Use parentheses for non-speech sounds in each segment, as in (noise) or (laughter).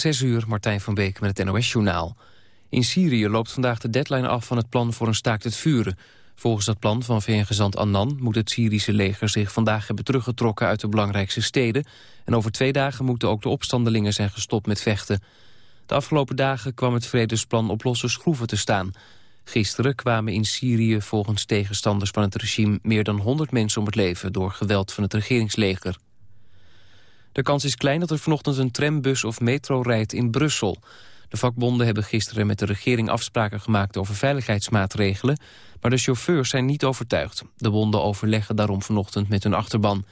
Zes uur, Martijn van Beek met het NOS-journaal. In Syrië loopt vandaag de deadline af van het plan voor een staakt het vuren. Volgens dat plan van VN-gezant Annan moet het Syrische leger zich vandaag hebben teruggetrokken uit de belangrijkste steden. En over twee dagen moeten ook de opstandelingen zijn gestopt met vechten. De afgelopen dagen kwam het vredesplan op losse schroeven te staan. Gisteren kwamen in Syrië volgens tegenstanders van het regime meer dan 100 mensen om het leven door geweld van het regeringsleger. De kans is klein dat er vanochtend een trambus of metro rijdt in Brussel. De vakbonden hebben gisteren met de regering afspraken gemaakt over veiligheidsmaatregelen, maar de chauffeurs zijn niet overtuigd. De bonden overleggen daarom vanochtend met hun achterban.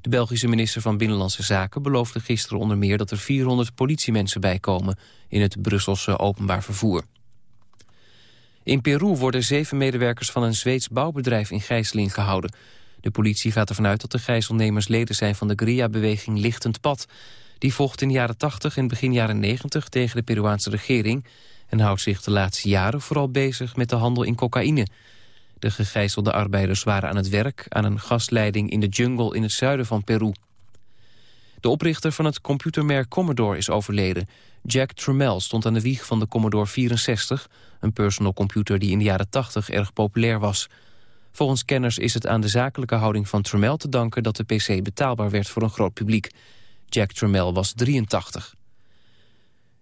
De Belgische minister van Binnenlandse Zaken beloofde gisteren onder meer dat er 400 politiemensen bijkomen in het Brusselse openbaar vervoer. In Peru worden zeven medewerkers van een Zweeds bouwbedrijf in gijzeling gehouden. De politie gaat ervan uit dat de gijzelnemers leden zijn van de guerrilla-beweging Lichtend Pad. Die vocht in de jaren 80 en begin jaren 90 tegen de Peruaanse regering... en houdt zich de laatste jaren vooral bezig met de handel in cocaïne. De gegijzelde arbeiders waren aan het werk aan een gasleiding in de jungle in het zuiden van Peru. De oprichter van het computermerk Commodore is overleden. Jack Tramiel stond aan de wieg van de Commodore 64... een personal computer die in de jaren 80 erg populair was... Volgens kenners is het aan de zakelijke houding van Tramiel te danken... dat de PC betaalbaar werd voor een groot publiek. Jack Tramiel was 83.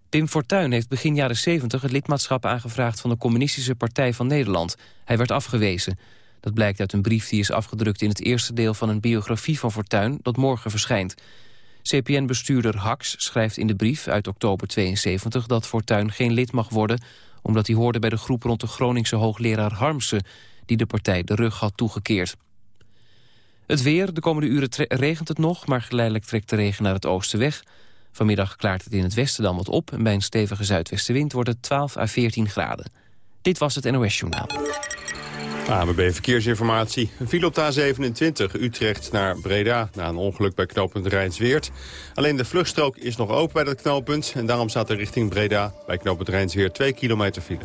Pim Fortuyn heeft begin jaren 70 het lidmaatschap aangevraagd... van de Communistische Partij van Nederland. Hij werd afgewezen. Dat blijkt uit een brief die is afgedrukt in het eerste deel... van een biografie van Fortuyn dat morgen verschijnt. CPN-bestuurder Hax schrijft in de brief uit oktober 72... dat Fortuyn geen lid mag worden... omdat hij hoorde bij de groep rond de Groningse hoogleraar Harmsen die de partij de rug had toegekeerd. Het weer, de komende uren regent het nog, maar geleidelijk trekt de regen naar het oosten weg. Vanmiddag klaart het in het westen dan wat op... en bij een stevige zuidwestenwind wordt het 12 à 14 graden. Dit was het NOS Journaal. ABB Verkeersinformatie. Een file op de A27 Utrecht naar Breda... na een ongeluk bij knooppunt Rijnsweert. Alleen de vluchtstrook is nog open bij dat knooppunt... en daarom staat er richting Breda bij knooppunt Rijnsweert 2 kilometer file.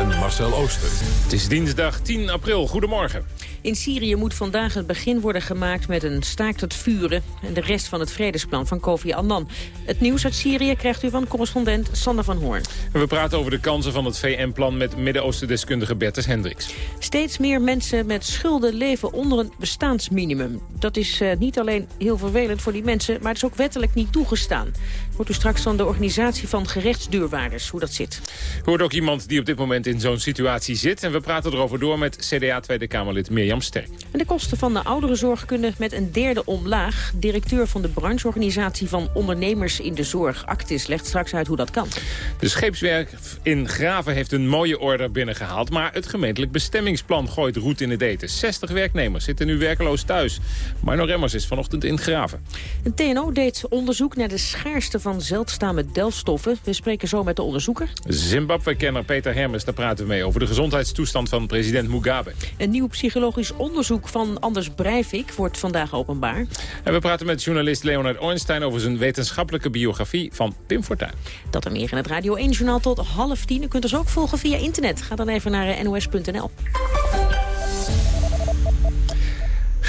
en Marcel Ooster. Het is dinsdag 10 april. Goedemorgen. In Syrië moet vandaag het begin worden gemaakt met een staakt het vuren... en de rest van het vredesplan van Kofi Annan. Het nieuws uit Syrië krijgt u van correspondent Sander van Hoorn. we praten over de kansen van het VN-plan met Midden-Oosten-deskundige Bertus Hendricks. Steeds meer mensen met schulden leven onder een bestaansminimum. Dat is uh, niet alleen heel vervelend voor die mensen, maar het is ook wettelijk niet toegestaan. Hoort u straks van de organisatie van gerechtsdeurwaarders hoe dat zit. Hoort ook iemand die op dit moment in zo'n situatie zit. En we praten erover door met CDA Tweede Kamerlid Mirjam Sterk. En de kosten van de ouderenzorg kunnen met een derde omlaag. Directeur van de brancheorganisatie van ondernemers in de zorg, Actis, legt straks uit hoe dat kan. De scheepswerk in Graven heeft een mooie order binnengehaald. Maar het gemeentelijk bestemmingsplan gooit roet in het eten. 60 werknemers zitten nu werkeloos thuis. Marno Remmers is vanochtend in Graven. Een TNO deed onderzoek naar de schaarste van zeldzame delfstoffen. We spreken zo met de onderzoeker. Zimbabwe-kenner Peter Hermes, daar praten we mee over de gezondheidstoestand van president Mugabe. Een nieuw psychologisch onderzoek van Anders Breivik wordt vandaag openbaar. En we praten met journalist Leonard Ornstein over zijn wetenschappelijke biografie van Pim Fortuyn. Dat er meer in het Radio 1-journaal tot half tien. U kunt ons ook volgen via internet. Ga dan even naar nos.nl.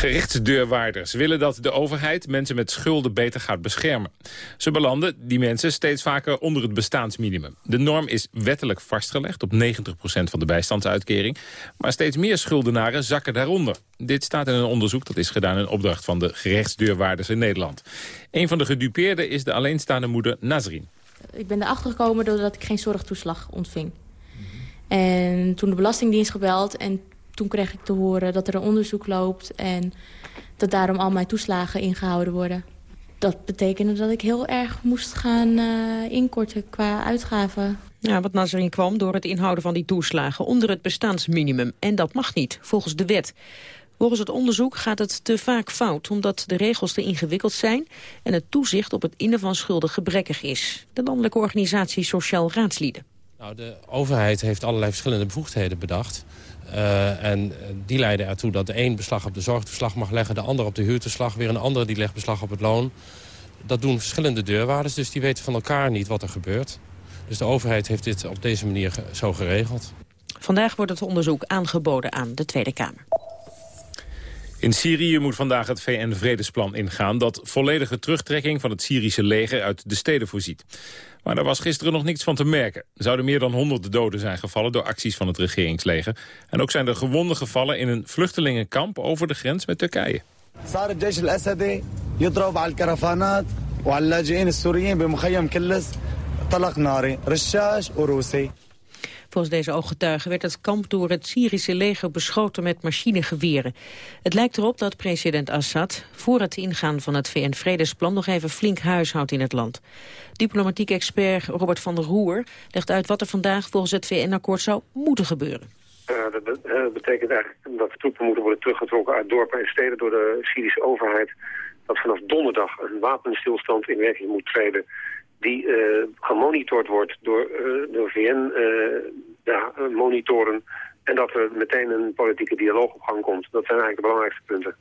Gerechtsdeurwaarders willen dat de overheid mensen met schulden beter gaat beschermen. Ze belanden die mensen steeds vaker onder het bestaansminimum. De norm is wettelijk vastgelegd op 90% van de bijstandsuitkering. Maar steeds meer schuldenaren zakken daaronder. Dit staat in een onderzoek dat is gedaan in opdracht van de gerechtsdeurwaarders in Nederland. Een van de gedupeerden is de alleenstaande moeder Nazrin. Ik ben erachter gekomen doordat ik geen zorgtoeslag ontving. En toen de Belastingdienst gebeld en toen kreeg ik te horen dat er een onderzoek loopt... en dat daarom al mijn toeslagen ingehouden worden. Dat betekende dat ik heel erg moest gaan uh, inkorten qua uitgaven. Ja, wat Nazarin kwam door het inhouden van die toeslagen onder het bestaansminimum. En dat mag niet, volgens de wet. Volgens het onderzoek gaat het te vaak fout... omdat de regels te ingewikkeld zijn... en het toezicht op het innen van schulden gebrekkig is. De landelijke organisatie Sociaal Raadslieden. Nou, de overheid heeft allerlei verschillende bevoegdheden bedacht. Uh, en die leiden ertoe dat de een beslag op de zorgtoeslag mag leggen... de ander op de huurtoeslag, weer een andere die legt beslag op het loon. Dat doen verschillende deurwaarders, dus die weten van elkaar niet wat er gebeurt. Dus de overheid heeft dit op deze manier zo geregeld. Vandaag wordt het onderzoek aangeboden aan de Tweede Kamer. In Syrië moet vandaag het VN-vredesplan ingaan... dat volledige terugtrekking van het Syrische leger uit de steden voorziet. Maar daar was gisteren nog niets van te merken. Er zouden meer dan honderden doden zijn gevallen door acties van het regeringsleger. En ook zijn er gewonden gevallen in een vluchtelingenkamp over de grens met Turkije. Volgens deze ooggetuigen werd het kamp door het Syrische leger beschoten met machinegeweren. Het lijkt erop dat president Assad voor het ingaan van het VN-vredesplan nog even flink huishoudt in het land. Diplomatiek expert Robert van der Roer legt uit wat er vandaag volgens het VN-akkoord zou moeten gebeuren. Uh, dat, dat, betekent eigenlijk dat troepen moeten worden teruggetrokken uit dorpen en steden door de Syrische overheid. Dat vanaf donderdag een wapenstilstand in werking moet treden die uh, gemonitord wordt door, uh, door VN-monitoren... Uh, en dat er meteen een politieke dialoog op gang komt. Dat zijn eigenlijk de belangrijkste punten.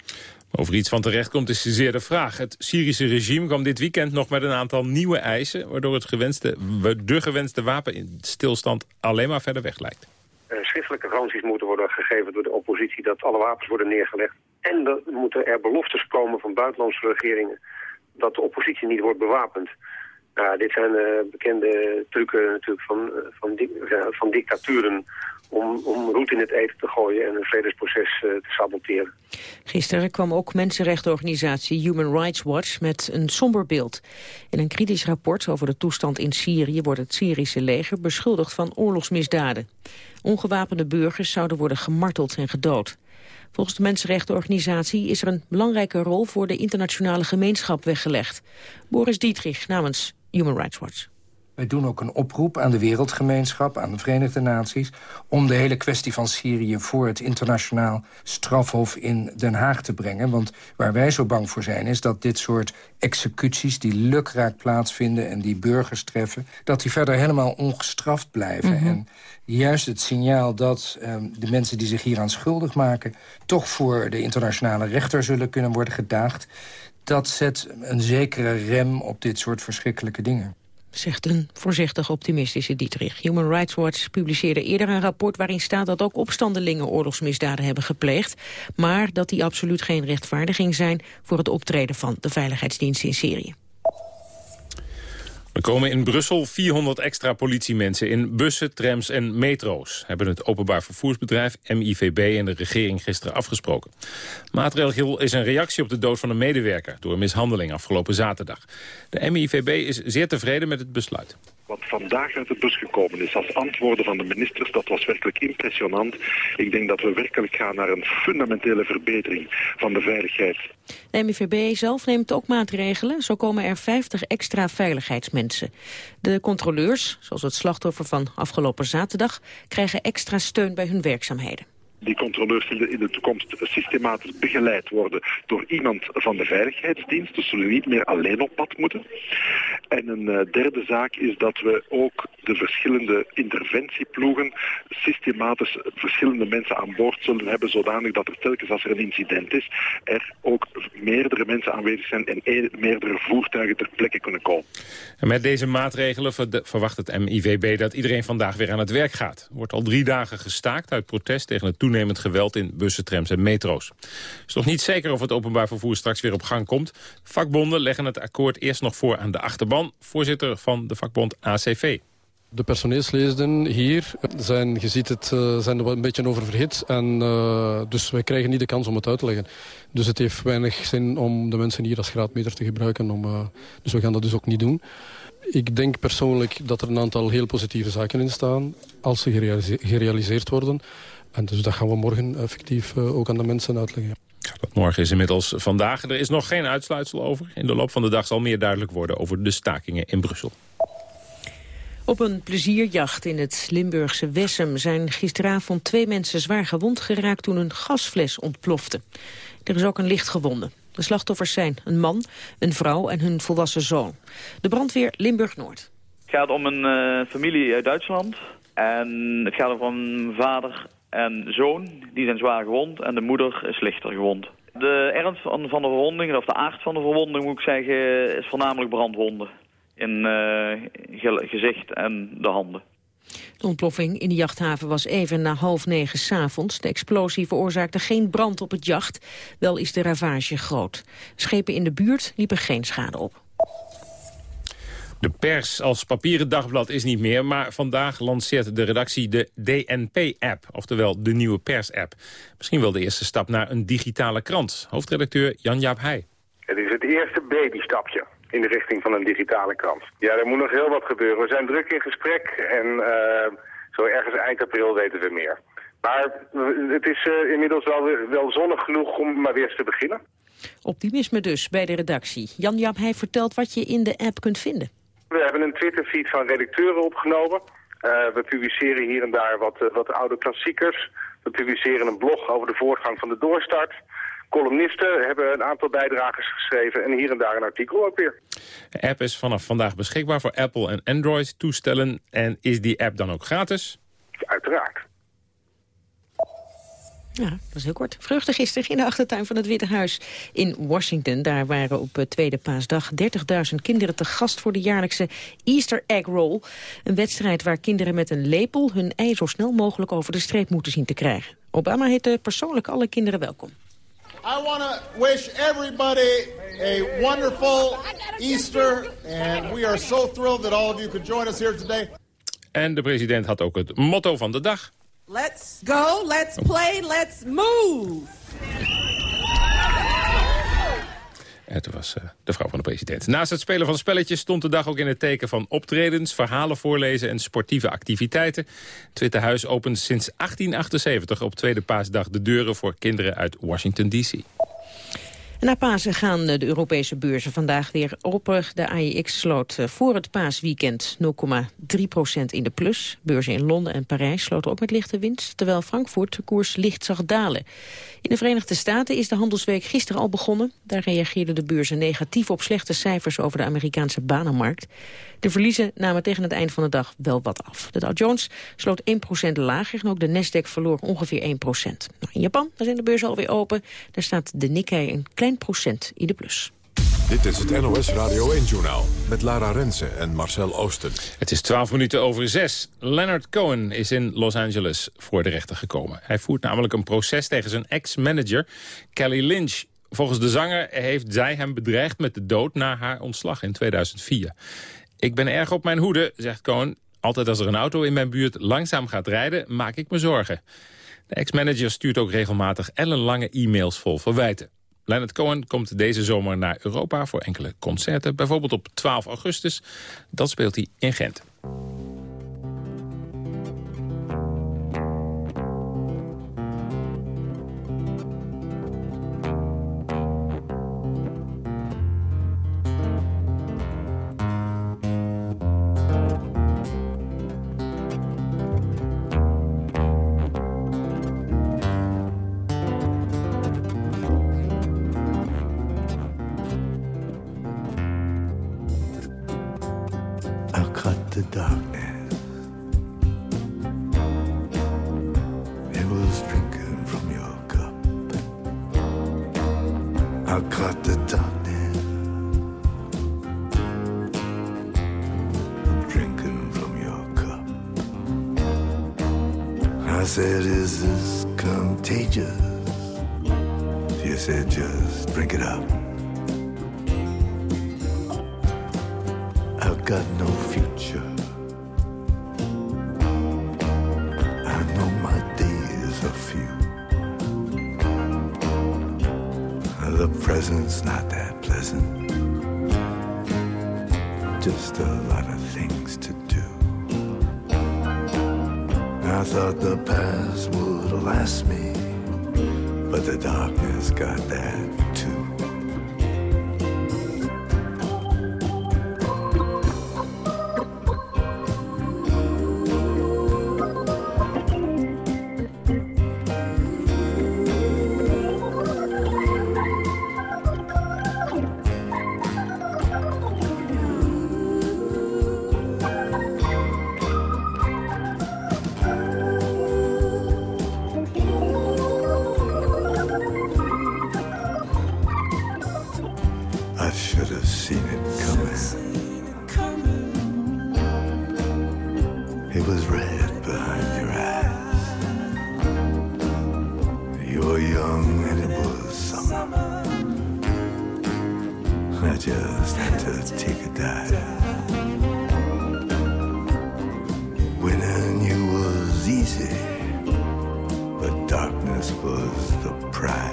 Over iets van terecht komt is zeer de vraag. Het Syrische regime kwam dit weekend nog met een aantal nieuwe eisen... waardoor het gewenste, de gewenste wapenstilstand alleen maar verder weg lijkt. schriftelijke garanties moeten worden gegeven door de oppositie... dat alle wapens worden neergelegd. En er moeten er beloftes komen van buitenlandse regeringen... dat de oppositie niet wordt bewapend. Dit zijn uh, bekende trucken natuurlijk van, uh, van, uh, van dictaturen om, om roet in het eten te gooien en een vredesproces te saboteren. Gisteren kwam ook mensenrechtenorganisatie Human Rights Watch met een somber beeld. In een kritisch rapport over de toestand in Syrië wordt het Syrische leger beschuldigd van oorlogsmisdaden. Ongewapende burgers zouden worden gemarteld en gedood. Volgens de mensenrechtenorganisatie is er een belangrijke rol voor de internationale gemeenschap weggelegd. Boris Dietrich namens Human Rights Watch. Wij doen ook een oproep aan de wereldgemeenschap, aan de Verenigde Naties... om de hele kwestie van Syrië voor het internationaal strafhof in Den Haag te brengen. Want waar wij zo bang voor zijn is dat dit soort executies... die lukraak plaatsvinden en die burgers treffen... dat die verder helemaal ongestraft blijven. Mhm. En juist het signaal dat ehm, de mensen die zich hieraan schuldig maken... toch voor de internationale rechter zullen kunnen worden gedaagd... dat zet een zekere rem op dit soort verschrikkelijke dingen zegt een voorzichtig optimistische Dietrich. Human Rights Watch publiceerde eerder een rapport waarin staat dat ook opstandelingen oorlogsmisdaden hebben gepleegd, maar dat die absoluut geen rechtvaardiging zijn voor het optreden van de veiligheidsdienst in Syrië. Er komen in Brussel 400 extra politiemensen in bussen, trams en metro's. Hebben het openbaar vervoersbedrijf MIVB en de regering gisteren afgesproken. Maatregel is een reactie op de dood van een medewerker door een mishandeling afgelopen zaterdag. De MIVB is zeer tevreden met het besluit. Wat vandaag uit de bus gekomen is als antwoorden van de ministers, dat was werkelijk impressionant. Ik denk dat we werkelijk gaan naar een fundamentele verbetering van de veiligheid. De MIVB zelf neemt ook maatregelen. Zo komen er 50 extra veiligheidsmensen. De controleurs, zoals het slachtoffer van afgelopen zaterdag, krijgen extra steun bij hun werkzaamheden. Die controleurs zullen in de toekomst systematisch begeleid worden door iemand van de veiligheidsdienst. Dus zullen niet meer alleen op pad moeten. En een uh, derde zaak is dat we ook de verschillende interventieploegen systematisch verschillende mensen aan boord zullen hebben, zodanig dat er telkens als er een incident is, er ook meerdere mensen aanwezig zijn en meerdere voertuigen ter plekke kunnen komen. En met deze maatregelen verwacht het MIVB dat iedereen vandaag weer aan het werk gaat. Er wordt al drie dagen gestaakt uit protest tegen het geweld in bussen, trams en metro's. Het is nog niet zeker of het openbaar vervoer straks weer op gang komt. Vakbonden leggen het akkoord eerst nog voor aan de achterban. Voorzitter van de vakbond ACV. De personeelsleden hier zijn, je ziet het, uh, zijn een beetje oververhit. En, uh, dus wij krijgen niet de kans om het uit te leggen. Dus het heeft weinig zin om de mensen hier als graadmeter te gebruiken. Om, uh, dus we gaan dat dus ook niet doen. Ik denk persoonlijk dat er een aantal heel positieve zaken in staan. Als ze gerealise gerealiseerd worden. En dus dat gaan we morgen effectief ook aan de mensen uitleggen. Dat morgen is inmiddels vandaag. Er is nog geen uitsluitsel over. In de loop van de dag zal meer duidelijk worden over de stakingen in Brussel. Op een plezierjacht in het Limburgse Wessem zijn gisteravond twee mensen zwaar gewond geraakt toen een gasfles ontplofte. Er is ook een licht gewonde. De slachtoffers zijn een man, een vrouw en hun volwassen zoon. De brandweer Limburg-Noord. Het gaat om een uh, familie uit Duitsland. En het gaat om een vader en zoon. Die zijn zwaar gewond en de moeder is lichter gewond. De ernst van de verwonding, of de aard van de verwonding moet ik zeggen, is voornamelijk brandwonden in uh, gezicht en de handen. De ontploffing in de jachthaven was even na half negen s'avonds. De explosie veroorzaakte geen brand op het jacht. Wel is de ravage groot. Schepen in de buurt liepen geen schade op. De pers als papieren dagblad is niet meer, maar vandaag lanceert de redactie de DNP-app, oftewel de nieuwe pers-app. Misschien wel de eerste stap naar een digitale krant. Hoofdredacteur Jan-Jaap Heij. Het is het eerste babystapje in de richting van een digitale krant. Ja, er moet nog heel wat gebeuren. We zijn druk in gesprek en uh, zo ergens eind april weten we meer. Maar het is uh, inmiddels wel, wel zonnig genoeg om maar weer eens te beginnen. Optimisme dus bij de redactie. Jan-Jaap Heij vertelt wat je in de app kunt vinden. We hebben een Twitter-feed van redacteuren opgenomen. Uh, we publiceren hier en daar wat, wat oude klassiekers. We publiceren een blog over de voortgang van de doorstart. Columnisten hebben een aantal bijdragers geschreven en hier en daar een artikel ook weer. De app is vanaf vandaag beschikbaar voor Apple en Android toestellen. En is die app dan ook gratis? Uiteraard. Ja, dat is heel kort. Vreugde gisteren in de achtertuin van het Witte Huis in Washington. Daar waren op tweede paasdag 30.000 kinderen te gast voor de jaarlijkse Easter Egg Roll. Een wedstrijd waar kinderen met een lepel hun ei zo snel mogelijk over de streep moeten zien te krijgen. Obama heette persoonlijk alle kinderen welkom. I want to wish everybody a wonderful Easter. And we are so thrilled that all of you could join us here today. En de president had ook het motto van de dag. Let's go, let's play, let's move. Het was uh, de vrouw van de president. Naast het spelen van spelletjes stond de dag ook in het teken van optredens, verhalen voorlezen en sportieve activiteiten. Het Witte opent sinds 1878 op tweede paasdag de deuren voor kinderen uit Washington D.C. Na Pasen gaan de Europese beurzen vandaag weer open. De AEX sloot eh, voor het paasweekend 0,3% in de plus. Beurzen in Londen en Parijs sloten ook met lichte winst... terwijl Frankfurt de koers licht zag dalen. In de Verenigde Staten is de handelsweek gisteren al begonnen. Daar reageerden de beurzen negatief op slechte cijfers... over de Amerikaanse banenmarkt. De verliezen namen tegen het eind van de dag wel wat af. De Dow Jones sloot 1% lager en ook de Nasdaq verloor ongeveer 1% nou, in Japan daar zijn de beurzen alweer open. Daar staat de Nikkei een klein procent in de plus. Dit is het NOS Radio 1-journaal met Lara Rensen en Marcel Oosten. Het is 12 minuten over 6. Leonard Cohen is in Los Angeles voor de rechter gekomen. Hij voert namelijk een proces tegen zijn ex-manager Kelly Lynch. Volgens de zanger heeft zij hem bedreigd met de dood na haar ontslag in 2004. Ik ben erg op mijn hoede, zegt Cohen. Altijd als er een auto in mijn buurt langzaam gaat rijden, maak ik me zorgen. De ex-manager stuurt ook regelmatig ellenlange e-mails vol verwijten. Leonard Cohen komt deze zomer naar Europa voor enkele concerten. Bijvoorbeeld op 12 augustus. Dat speelt hij in Gent. just a lot of things to do. I thought the past would last me, but the darkness got that just had to take a dive. When I knew was easy, but darkness was the prize.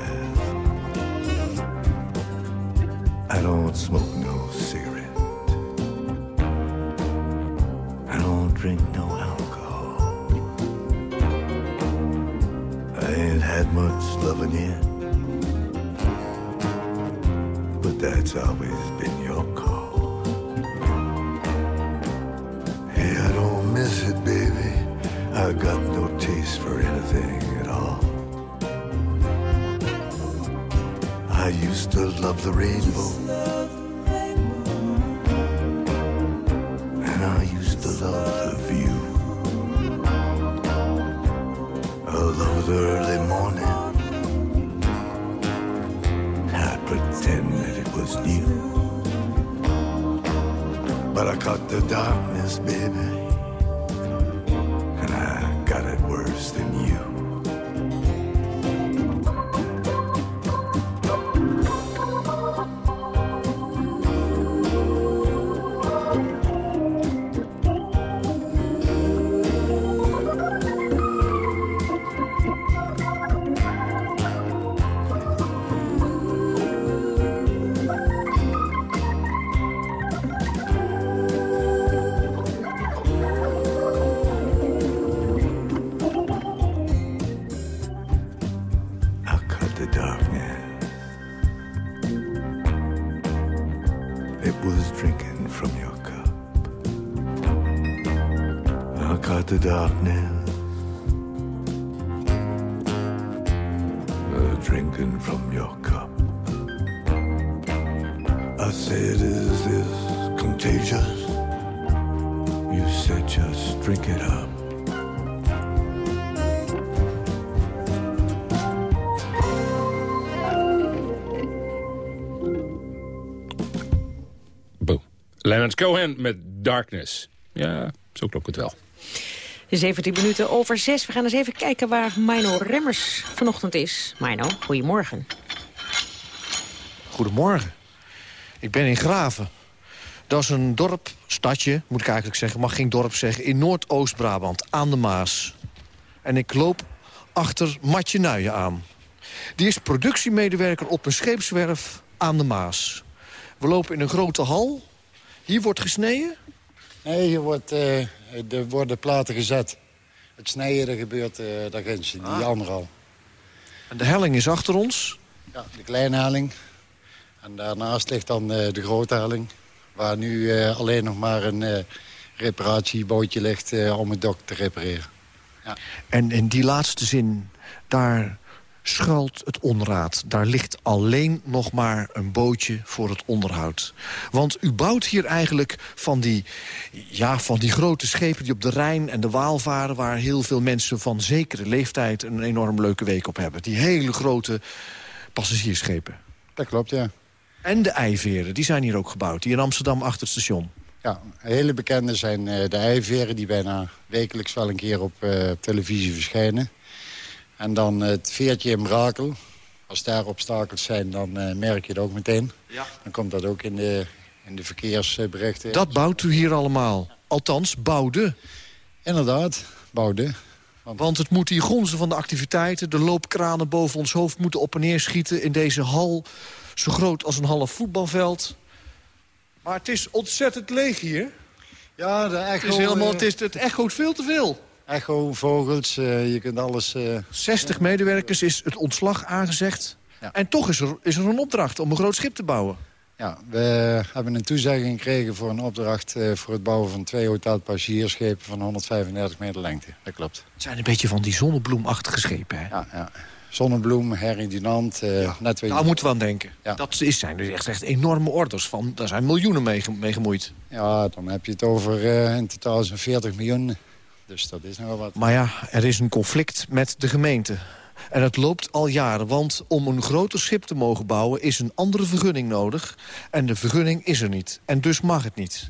Baby. Cut the darkness. Drinking from your cup. I said, Is this contagious? You said, Just drink it up. Leonard Cohen met Darkness. Ja, zo klonk het wel. 17 minuten over 6. We gaan eens even kijken waar Mino Remmers vanochtend is. Mino, goedemorgen. Goedemorgen. Ik ben in Graven. Dat is een dorp, stadje, moet ik eigenlijk zeggen. mag geen dorp zeggen, in Noordoost-Brabant, aan de Maas. En ik loop achter Matje Nuijen aan. Die is productiemedewerker op een scheepswerf aan de Maas. We lopen in een grote hal. Hier wordt gesneden. Nee, wordt, eh, er worden platen gezet. Het snijden gebeurt uh, daar ginds, in die Ah. andere hal. En de helling is achter ons. Ja, de kleine helling. En daarnaast ligt dan eh, de grote helling. Waar nu alleen nog maar een reparatiebootje ligt om het dok te repareren. En in die laatste zin, daar schuilt het onderraad. Daar ligt alleen nog maar een bootje voor het onderhoud. Want u bouwt hier eigenlijk van die, ja, van die grote schepen... die op de Rijn en de Waal varen... waar heel veel mensen van zekere leeftijd een enorm leuke week op hebben. Die hele grote passagiersschepen. Dat klopt, ja. En de eiveren, die zijn hier ook gebouwd. Die in Amsterdam achter het station. Ja, hele bekende zijn eh, de eiveren die bijna wekelijks wel een keer op eh, televisie verschijnen. En dan het veertje in Brakel. Als daar obstakels zijn, dan eh, merk je het ook meteen. Ja. Dan komt dat ook in de, in de verkeersberichten. Dat bouwt u hier allemaal. Althans, bouwde. Inderdaad, bouwde. Want het moet hier gonzen van de activiteiten. De loopkranen boven ons hoofd moeten op en neer schieten... in deze hal, zo groot als een half voetbalveld. Maar het is ontzettend leeg hier. Ja, de echo... Het, is helemaal, eh, het, is, het echoot veel te veel. Echo, vogels, eh, je kunt alles... eh, 60 medewerkers is het ontslag aangezegd. En toch is er, is er een opdracht om een groot schip te bouwen. Ja, we hebben een toezegging gekregen voor een opdracht... eh, voor het bouwen van twee hotelpassagiersschepen van 135 meter lengte. Dat klopt. Het zijn een beetje van die zonnebloemachtige schepen. Hè? Ja, ja. Zonnebloem, Herring Dunant, eh net weer... Daar moeten we aan denken. Dat is, zijn dus echt, echt enorme orders. Van, daar zijn miljoenen mee, mee gemoeid. Ja, dan heb je het over eh, in totaal zo'n 40 miljoen. Dus dat is nogal wat. Maar ja, er is een conflict met de gemeente. En het loopt al jaren, want om een groter schip te mogen bouwen... is een andere vergunning nodig. En de vergunning is er niet. En dus mag het niet.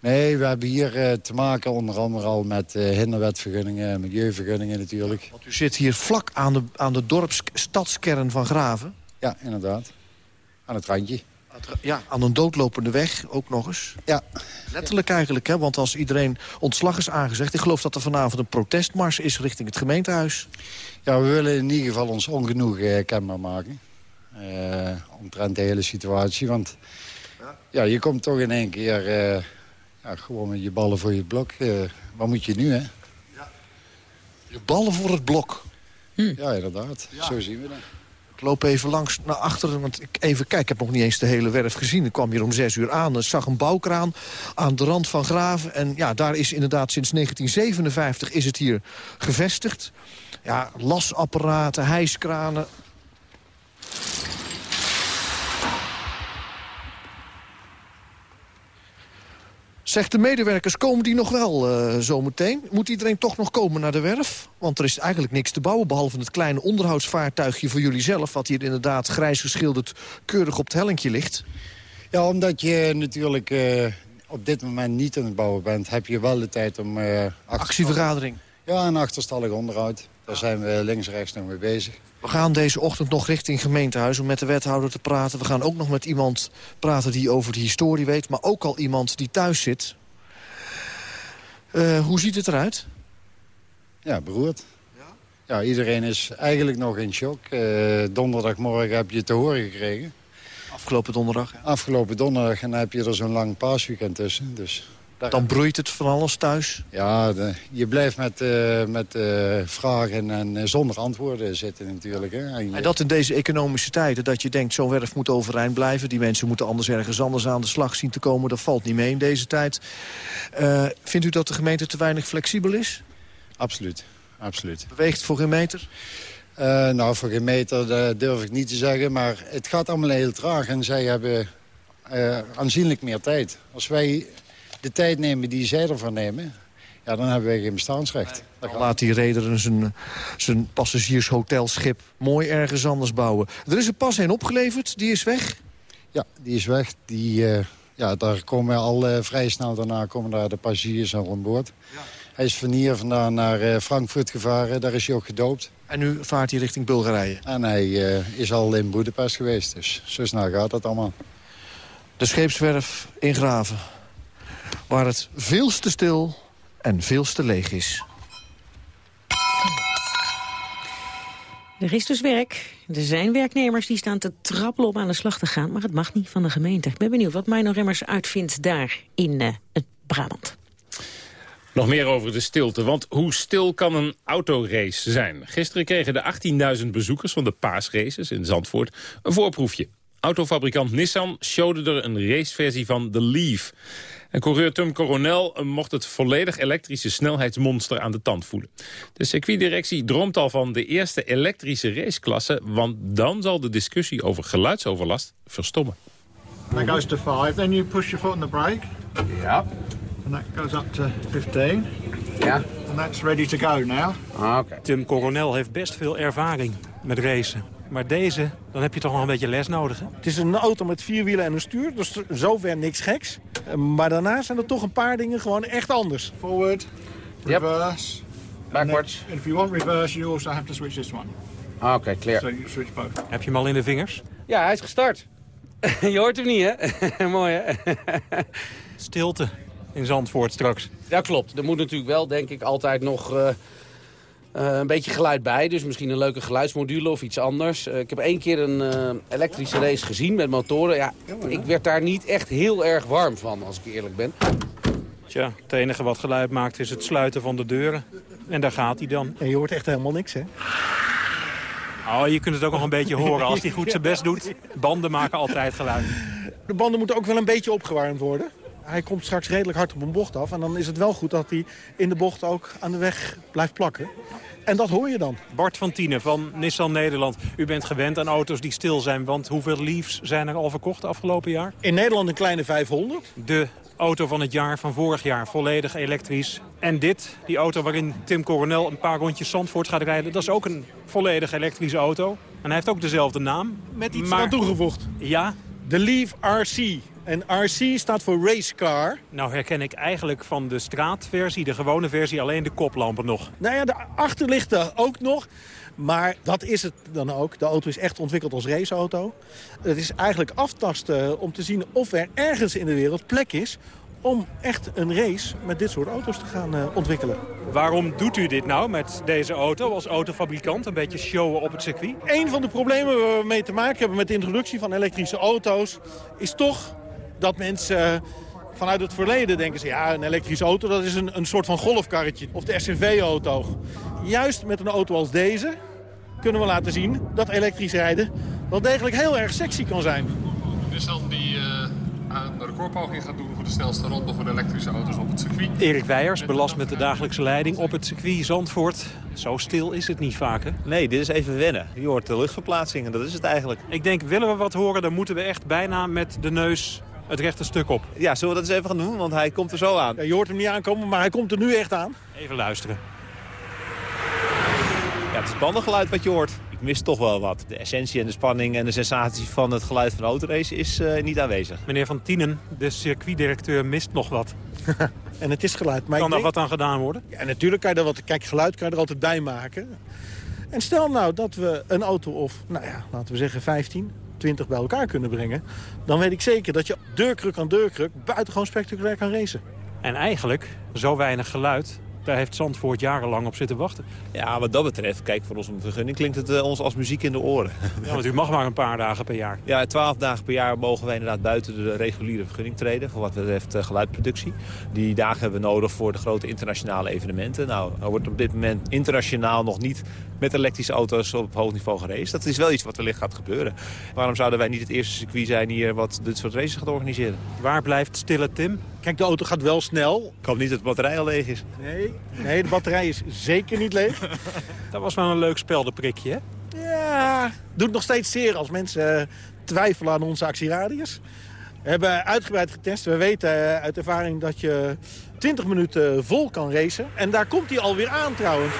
Nee, we hebben hier eh, te maken onder andere al met eh hinderwetvergunningen, milieuvergunningen natuurlijk. Want u zit hier vlak aan de, aan de dorps-stadskern van Graven. Ja, inderdaad. Aan het randje. Ja, aan een doodlopende weg ook nog eens. Ja. Letterlijk eigenlijk, hè? want als iedereen ontslag is aangezegd... ik geloof dat er vanavond een protestmars is richting het gemeentehuis. Ja, we willen in ieder geval ons ongenoeg eh, kenbaar maken. Uh, omtrent de hele situatie, want ja, je komt toch in één keer... Uh, ja, gewoon met je ballen voor je blok. Uh, wat moet je nu, hè? Ja. Je ballen voor het blok. Hm. Ja, inderdaad. Zo zien we dat. Loop even langs naar achteren, want ik even kijk, ik heb nog niet eens de hele werf gezien. Ik kwam hier om zes uur aan, ik zag een bouwkraan aan de rand van Graven. En ja, daar is inderdaad sinds 1957 is het hier gevestigd. Ja, lasapparaten, hijskranen, Zegt de medewerkers, komen die nog wel uh, zometeen? Moet iedereen toch nog komen naar de werf? Want er is eigenlijk niks te bouwen, behalve het kleine onderhoudsvaartuigje voor jullie zelf... wat hier inderdaad grijs geschilderd keurig op het hellinkje ligt. Ja, omdat je natuurlijk uh, op dit moment niet aan het bouwen bent... heb je wel de tijd om... Uh, Actievergadering. Ja, een achterstallig onderhoud. Daar zijn we links en rechts nog mee bezig. We gaan deze ochtend nog richting gemeentehuis om met de wethouder te praten. We gaan ook nog met iemand praten die over de historie weet... maar ook al iemand die thuis zit. Uh, hoe ziet het eruit? Ja, beroerd. Ja? ja, iedereen is eigenlijk nog in shock. Uh, donderdagmorgen heb je te horen gekregen. Afgelopen donderdag? Afgelopen donderdag en dan heb je er zo'n lang paasweekend tussen. Dus dan broeit het van alles thuis? Ja, de, je blijft met, uh, met uh, vragen en uh, zonder antwoorden zitten natuurlijk. Hè. En, en, dat in deze economische tijden, dat je denkt zo'n werf moet overeind blijven. Die mensen moeten anders ergens anders aan de slag zien te komen. Dat valt niet mee in deze tijd. vindt u dat de gemeente te weinig flexibel is? Absoluut, absoluut. Beweegt voor geen meter? nou, voor geen meter durf ik niet te zeggen. Maar het gaat allemaal heel traag en zij hebben aanzienlijk meer tijd. Als wij de tijd nemen die zij ervan nemen... Ja, dan hebben wij geen bestaansrecht. Dan laat die reder zijn, zijn passagiershotelschip mooi ergens anders bouwen. Er is er pas een opgeleverd, die is weg? Ja, die is weg. Die, uh, ja, daar komen al uh, vrij snel daarna komen daar de passagiers aan boord. Ja. Hij is van hier vandaan naar uh, Frankfurt gevaren, daar is hij ook gedoopt. En nu vaart hij richting Bulgarije? En hij is al in Budapest geweest, dus zo snel gaat dat allemaal. De scheepswerf in Graven waar het veel te stil en veel te leeg is. Er is dus werk. Er zijn werknemers die staan te trappelen om aan de slag te gaan... maar het mag niet van de gemeente. Ik ben benieuwd wat Mino Remmers uitvindt daar in uh, het Brabant. Nog meer over de stilte, want hoe stil kan een autorace zijn? Gisteren kregen de 18.000 bezoekers van de paasraces in Zandvoort een voorproefje. Autofabrikant Nissan showde er een raceversie van The Leaf. En coureur Tom Coronel mocht het volledig elektrische snelheidsmonster aan de tand voelen. De circuitdirectie droomt al van de eerste elektrische raceklasse... want dan zal de discussie over geluidsoverlast verstommen. That goes to 5, then you push your foot on the brake. Ja. And that goes up to 15. Ja. And that's ready to go now. Ah, okay. Tim Coronel heeft best veel ervaring met racen. Maar deze, dan heb je toch nog een beetje les nodig, hè? Het is een auto met vier wielen en een stuur, dus zover niks geks. Maar daarna zijn er toch een paar dingen gewoon echt anders. Forward, reverse. Yep. Backwards. And if you want reverse, you also have to switch this one. Ah, oké, okay, clear. So you switch both. Heb je hem al in de vingers? Ja, hij is gestart. (laughs) je hoort hem niet, hè? (laughs) Mooi, hè? Stilte in Zandvoort straks. Ja, klopt. Er moet natuurlijk wel, denk ik, altijd nog... Uh, uh, een beetje geluid bij, dus misschien een leuke geluidsmodule of iets anders. Uh, ik heb één keer een uh, elektrische race gezien met motoren. Ja, ik werd daar niet echt heel erg warm van, als ik eerlijk ben. Tja, het enige wat geluid maakt is het sluiten van de deuren. En daar gaat hij dan. En je hoort echt helemaal niks, hè? Oh, je kunt het ook nog een beetje horen als hij goed zijn best doet. (laughs) Banden maken altijd geluid. De banden moeten ook wel een beetje opgewarmd worden. Hij komt straks redelijk hard op een bocht af. En dan is het wel goed dat hij in de bocht ook aan de weg blijft plakken. En dat hoor je dan. Bart van Tienen van Nissan Nederland. U bent gewend aan auto's die stil zijn. Want hoeveel Leafs zijn er al verkocht afgelopen jaar? In Nederland een kleine 500. De auto van het jaar van vorig jaar, volledig elektrisch. En dit, die auto waarin Tim Coronel een paar rondjes Zandvoort gaat rijden... dat is ook een volledig elektrische auto. En hij heeft ook dezelfde naam. Met iets maar... aan toegevoegd. Ja. De Leaf RC. En RC staat voor racecar. Nou herken ik eigenlijk van de straatversie, de gewone versie, alleen de koplampen nog. Nou ja, de achterlichten ook nog. Maar dat is het dan ook. De auto is echt ontwikkeld als raceauto. Het is eigenlijk aftasten om te zien of er ergens in de wereld plek is om echt een race met dit soort auto's te gaan uh, ontwikkelen. Waarom doet u dit nou met deze auto als autofabrikant? Een beetje showen op het circuit? Een van de problemen waar we mee te maken hebben met de introductie van elektrische auto's... is toch dat mensen uh, vanuit het verleden denken ze... ja, een elektrische auto dat is een, een soort van golfkarretje of de SUV-auto. Juist met een auto als deze kunnen we laten zien dat elektrisch rijden wel degelijk heel erg sexy kan zijn. Dus dan die... Uh een recordpoging gaat doen voor de snelste ronde voor de elektrische auto's op het circuit. Erik Weijers, belast met de dagelijkse leiding op het circuit Zandvoort. Zo stil is het niet vaak, hè? Nee, dit is even wennen. Je hoort de luchtverplaatsing en dat is het eigenlijk. Ik denk, willen we wat horen, dan moeten we echt bijna met de neus het rechte stuk op. Ja, zullen we dat eens even gaan doen? Want hij komt er zo aan. Ja, je hoort hem niet aankomen, maar hij komt er nu echt aan. Even luisteren. Ja, het is bandengeluid wat je hoort mist toch wel wat. De essentie en de spanning en de sensatie van het geluid van de autorace is uh, niet aanwezig. Meneer Van Tienen, de circuitdirecteur, mist nog wat. (laughs) en het is geluid. Maar kan daar wat aan gedaan worden? Ja, natuurlijk kan je er wat... Kijk, geluid kan je er altijd bij maken. En stel nou dat we een auto of, nou ja, laten we zeggen 15, 20 bij elkaar kunnen brengen... dan weet ik zeker dat je deurkruk aan deurkruk buitengewoon spectaculair kan racen. En eigenlijk, zo weinig geluid, daar heeft Zandvoort jarenlang op zitten wachten. Ja, wat dat betreft, kijk, voor onze vergunning klinkt het uh, ons als muziek in de oren. Ja, want u mag maar een paar dagen per jaar. Ja, twaalf dagen per jaar mogen wij inderdaad buiten de reguliere vergunning treden... voor wat betreft uh, geluidproductie. Die dagen hebben we nodig voor de grote internationale evenementen. Nou, er wordt op dit moment internationaal nog niet met elektrische auto's op hoog niveau geraced. Dat is wel iets wat wellicht gaat gebeuren. Waarom zouden wij niet het eerste circuit zijn hier wat dit soort races gaat organiseren? Waar blijft stille Tim? Kijk, de auto gaat wel snel. Ik hoop niet dat de batterij al leeg is. Nee, nee de batterij is zeker niet leeg. (laughs) dat was wel een leuk speldenprikje, hè? Ja, doet nog steeds zeer als mensen uh, twijfelen aan onze actieradius. We hebben uitgebreid getest. We weten uh, uit ervaring dat je 20 minuten vol kan racen. En daar komt hij alweer aan trouwens.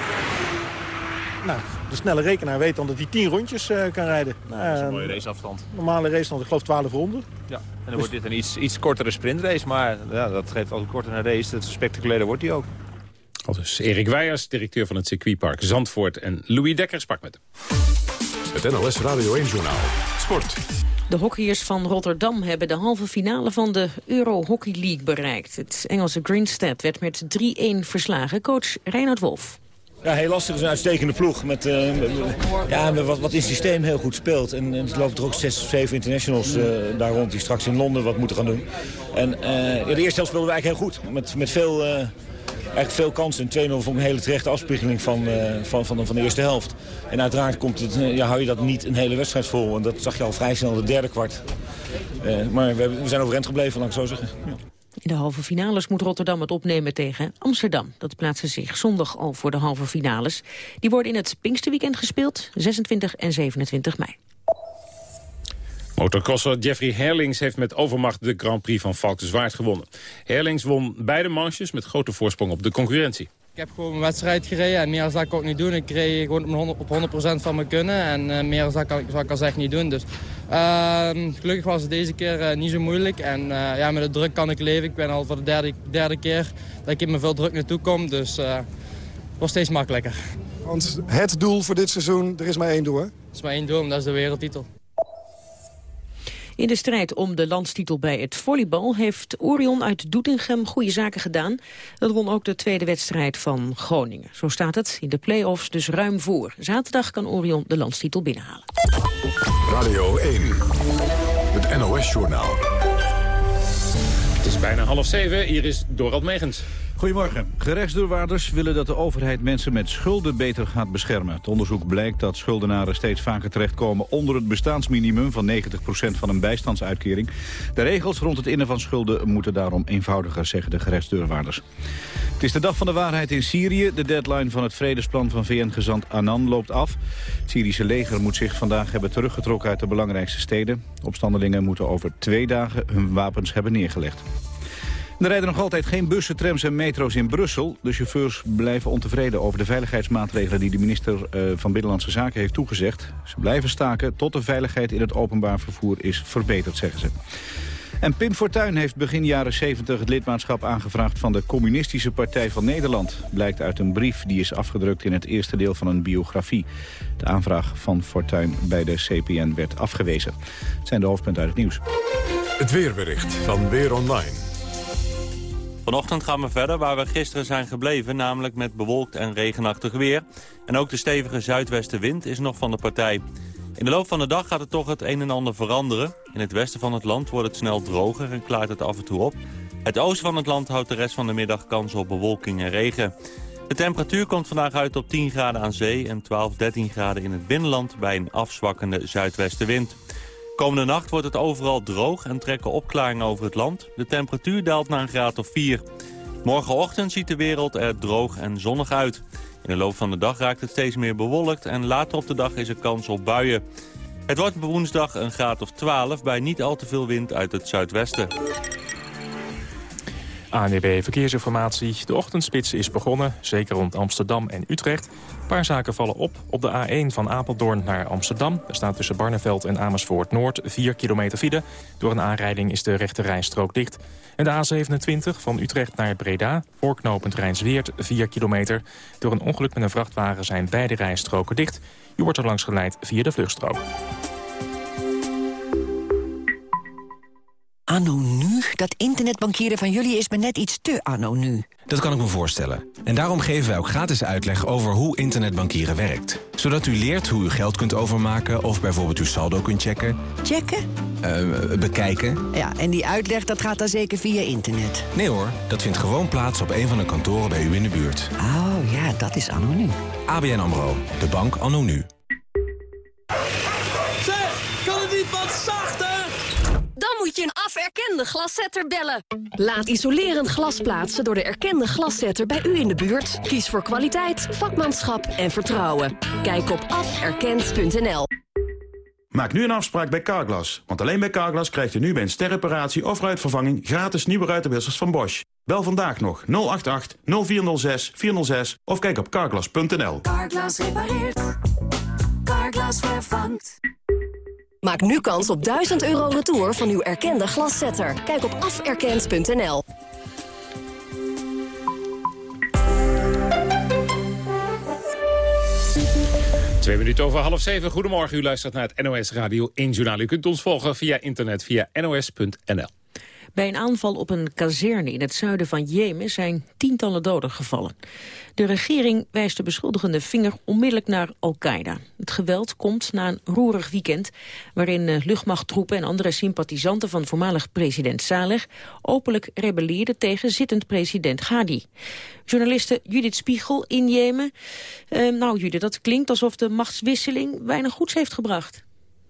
Nou, de snelle rekenaar weet dan dat hij 10 rondjes uh, kan rijden. Nou, dat is een mooie raceafstand. Normale raceafstand, ik geloof 12 ronden. Ja, en dan dus... wordt dit een iets, iets kortere sprintrace. Maar ja, dat geeft als een kortere race, het spectaculairder wordt hij ook. Al dus Erik Weijers, directeur van het circuitpark Zandvoort. En Louis Dekker sprak met hem. Het NLS Radio 1 Journaal. Sport. De hockeyers van Rotterdam hebben de halve finale van de Euro Hockey League bereikt. Het Engelse Greenstad werd met 3-1 verslagen. Coach Reinhard Wolf. Ja, heel lastig. Het is een uitstekende ploeg. Met, uh, ja, wat, wat in het systeem heel goed speelt. En, en er lopen er ook zes of zeven internationals uh, daar rond die straks in Londen wat moeten gaan doen. En de eerste helft speelden we eigenlijk heel goed. Met, met veel, eigenlijk veel kansen. 2-0 vond een hele terechte afspiegeling van, van, van, van de eerste helft. En uiteraard komt het, ja, hou je dat niet een hele wedstrijd vol. En dat zag je al vrij snel de derde kwart. maar we, we zijn overeind gebleven, laat ik zo zeggen. Ja. In de halve finales moet Rotterdam het opnemen tegen Amsterdam. Dat plaatsen zich zondag al voor de halve finales. Die worden in het Pinksterweekend gespeeld, 26 en 27 mei. Motocrosser Jeffrey Herlings heeft met overmacht de Grand Prix van Valkenswaard gewonnen. Herlings won beide manches met grote voorsprong op de concurrentie. Ik heb gewoon mijn wedstrijd gereden en meer kan ik niet doen. Ik reed gewoon op 100% van mijn kunnen en uh, meer dat kan, zou ik als echt niet doen. Dus, uh, gelukkig was het deze keer uh, niet zo moeilijk en uh, ja, met de druk kan ik leven. Ik ben al voor de derde, derde keer dat ik in me veel druk naartoe kom, dus het wordt steeds makkelijker. Want het doel voor dit seizoen, er is maar één doel hè? Er is maar één doel en dat is de wereldtitel. In de strijd om de landstitel bij het volleybal heeft Orion uit Doetinchem goede zaken gedaan. Dat won ook de tweede wedstrijd van Groningen. Zo staat het in de play-offs dus ruim voor. Zaterdag kan Orion de landstitel binnenhalen. Radio 1, het NOS-journaal. Het is bijna half zeven, hier is Dorald Megens. Goedemorgen. Gerechtsdeurwaarders willen dat de overheid mensen met schulden beter gaat beschermen. Het onderzoek blijkt dat schuldenaren steeds vaker terechtkomen onder het bestaansminimum van 90% van een bijstandsuitkering. De regels rond het innen van schulden moeten daarom eenvoudiger, zeggen de gerechtsdeurwaarders. Het is de dag van de waarheid in Syrië. De deadline van het vredesplan van VN-gezant Annan loopt af. Het Syrische leger moet zich vandaag hebben teruggetrokken uit de belangrijkste steden. Opstandelingen moeten over twee dagen hun wapens hebben neergelegd. Er rijden nog altijd geen bussen, trams en metro's in Brussel. De chauffeurs blijven ontevreden over de veiligheidsmaatregelen... die de minister uh, van Binnenlandse Zaken heeft toegezegd. Ze blijven staken tot de veiligheid in het openbaar vervoer is verbeterd, zeggen ze. En Pim Fortuyn heeft begin jaren 70 het lidmaatschap aangevraagd van de Communistische Partij van Nederland. Blijkt uit een brief die is afgedrukt in het eerste deel van een biografie. De aanvraag van Fortuyn bij de CPN werd afgewezen. Het zijn de hoofdpunten uit het nieuws. Het weerbericht van Weer Online. Vanochtend gaan we verder waar we gisteren zijn gebleven, namelijk met bewolkt en regenachtig weer. En ook de stevige zuidwestenwind is nog van de partij. In de loop van de dag gaat het toch het een en ander veranderen. In het westen van het land wordt het snel droger en klaart het af en toe op. Het oosten van het land houdt de rest van de middag kans op bewolking en regen. De temperatuur komt vandaag uit op 10 graden aan zee en 12, 13 graden in het binnenland bij een afzwakkende zuidwestenwind. Komende nacht wordt het overal droog en trekken opklaringen over het land. De temperatuur daalt naar een graad of 4. Morgenochtend ziet de wereld er droog en zonnig uit. In de loop van de dag raakt het steeds meer bewolkt en later op de dag is er kans op buien. Het wordt woensdag een graad of 12 bij niet al te veel wind uit het zuidwesten. ANWB Verkeersinformatie. De ochtendspits is begonnen, zeker rond Amsterdam en Utrecht. Paar zaken vallen op. Op de A1 van Apeldoorn naar Amsterdam. Er staat tussen Barneveld en Amersfoort Noord 4 kilometer file. Door een aanrijding is de rechte rijstrook dicht. En de A27 van Utrecht naar Breda, voorknopend Rijnsweert 4 kilometer. Door een ongeluk met een vrachtwagen zijn beide rijstroken dicht. U wordt er langs geleid via de vluchtstrook. Anno nu? Dat internetbankieren van jullie is me net iets te anno nu. Dat kan ik me voorstellen. En daarom geven wij ook gratis uitleg over hoe internetbankieren werkt. Zodat u leert hoe u geld kunt overmaken of bijvoorbeeld uw saldo kunt checken. Checken? Uh, bekijken. Ja, en die uitleg dat gaat dan zeker via internet? Nee hoor, dat vindt gewoon plaats op een van de kantoren bij u in de buurt. Oh ja, dat is anno nu. ABN AMRO, de bank anno nu. Moet je een aferkende glaszetter bellen. Laat isolerend glas plaatsen door de erkende glaszetter bij u in de buurt. Kies voor kwaliteit, vakmanschap en vertrouwen. Kijk op aferkend.nl. Maak nu een afspraak bij Carglass. Want alleen bij Carglass krijgt u nu bij een sterreparatie of ruitvervanging... gratis nieuwe ruitenwissers van Bosch. Bel vandaag nog 088 0406 406 of kijk op carglass.nl. Carglass repareert. Carglass vervangt. Maak nu kans op 1000 euro retour van uw erkende glaszetter. Kijk op aferkend.nl. Twee minuten over half zeven. Goedemorgen, u luistert naar het NOS Radio 1 Journaal. U kunt ons volgen via internet via nos.nl. Bij een aanval op een kazerne in het zuiden van Jemen zijn tientallen doden gevallen. De regering wijst de beschuldigende vinger onmiddellijk naar Al-Qaeda. Het geweld komt na een roerig weekend waarin eh, luchtmachttroepen en andere sympathisanten van voormalig president Saleh openlijk rebelleerden tegen zittend president Hadi. Journaliste Judith Spiegel in Jemen. Uh, nou Judith, dat klinkt alsof de machtswisseling weinig goeds heeft gebracht.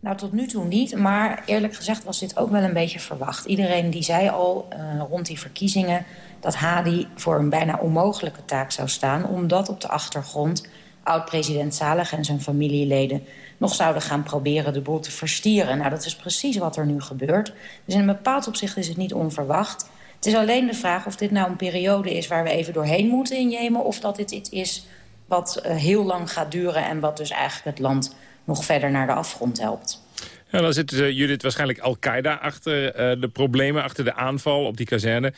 Nou, tot nu toe niet. Maar eerlijk gezegd was dit ook wel een beetje verwacht. Iedereen die zei al uh, rond die verkiezingen... dat Hadi voor een bijna onmogelijke taak zou staan... omdat op de achtergrond oud-president Saleh en zijn familieleden... nog zouden gaan proberen de boel te verstieren. Nou, dat is precies wat er nu gebeurt. Dus in een bepaald opzicht is het niet onverwacht. Het is alleen de vraag of dit nou een periode is... waar we even doorheen moeten in Jemen... of dat dit iets is wat uh, heel lang gaat duren... en wat dus eigenlijk het land nog verder naar de afgrond helpt. Ja, dan zit uh, Judith waarschijnlijk Al-Qaeda achter uh, de problemen, achter de aanval op die kazerne.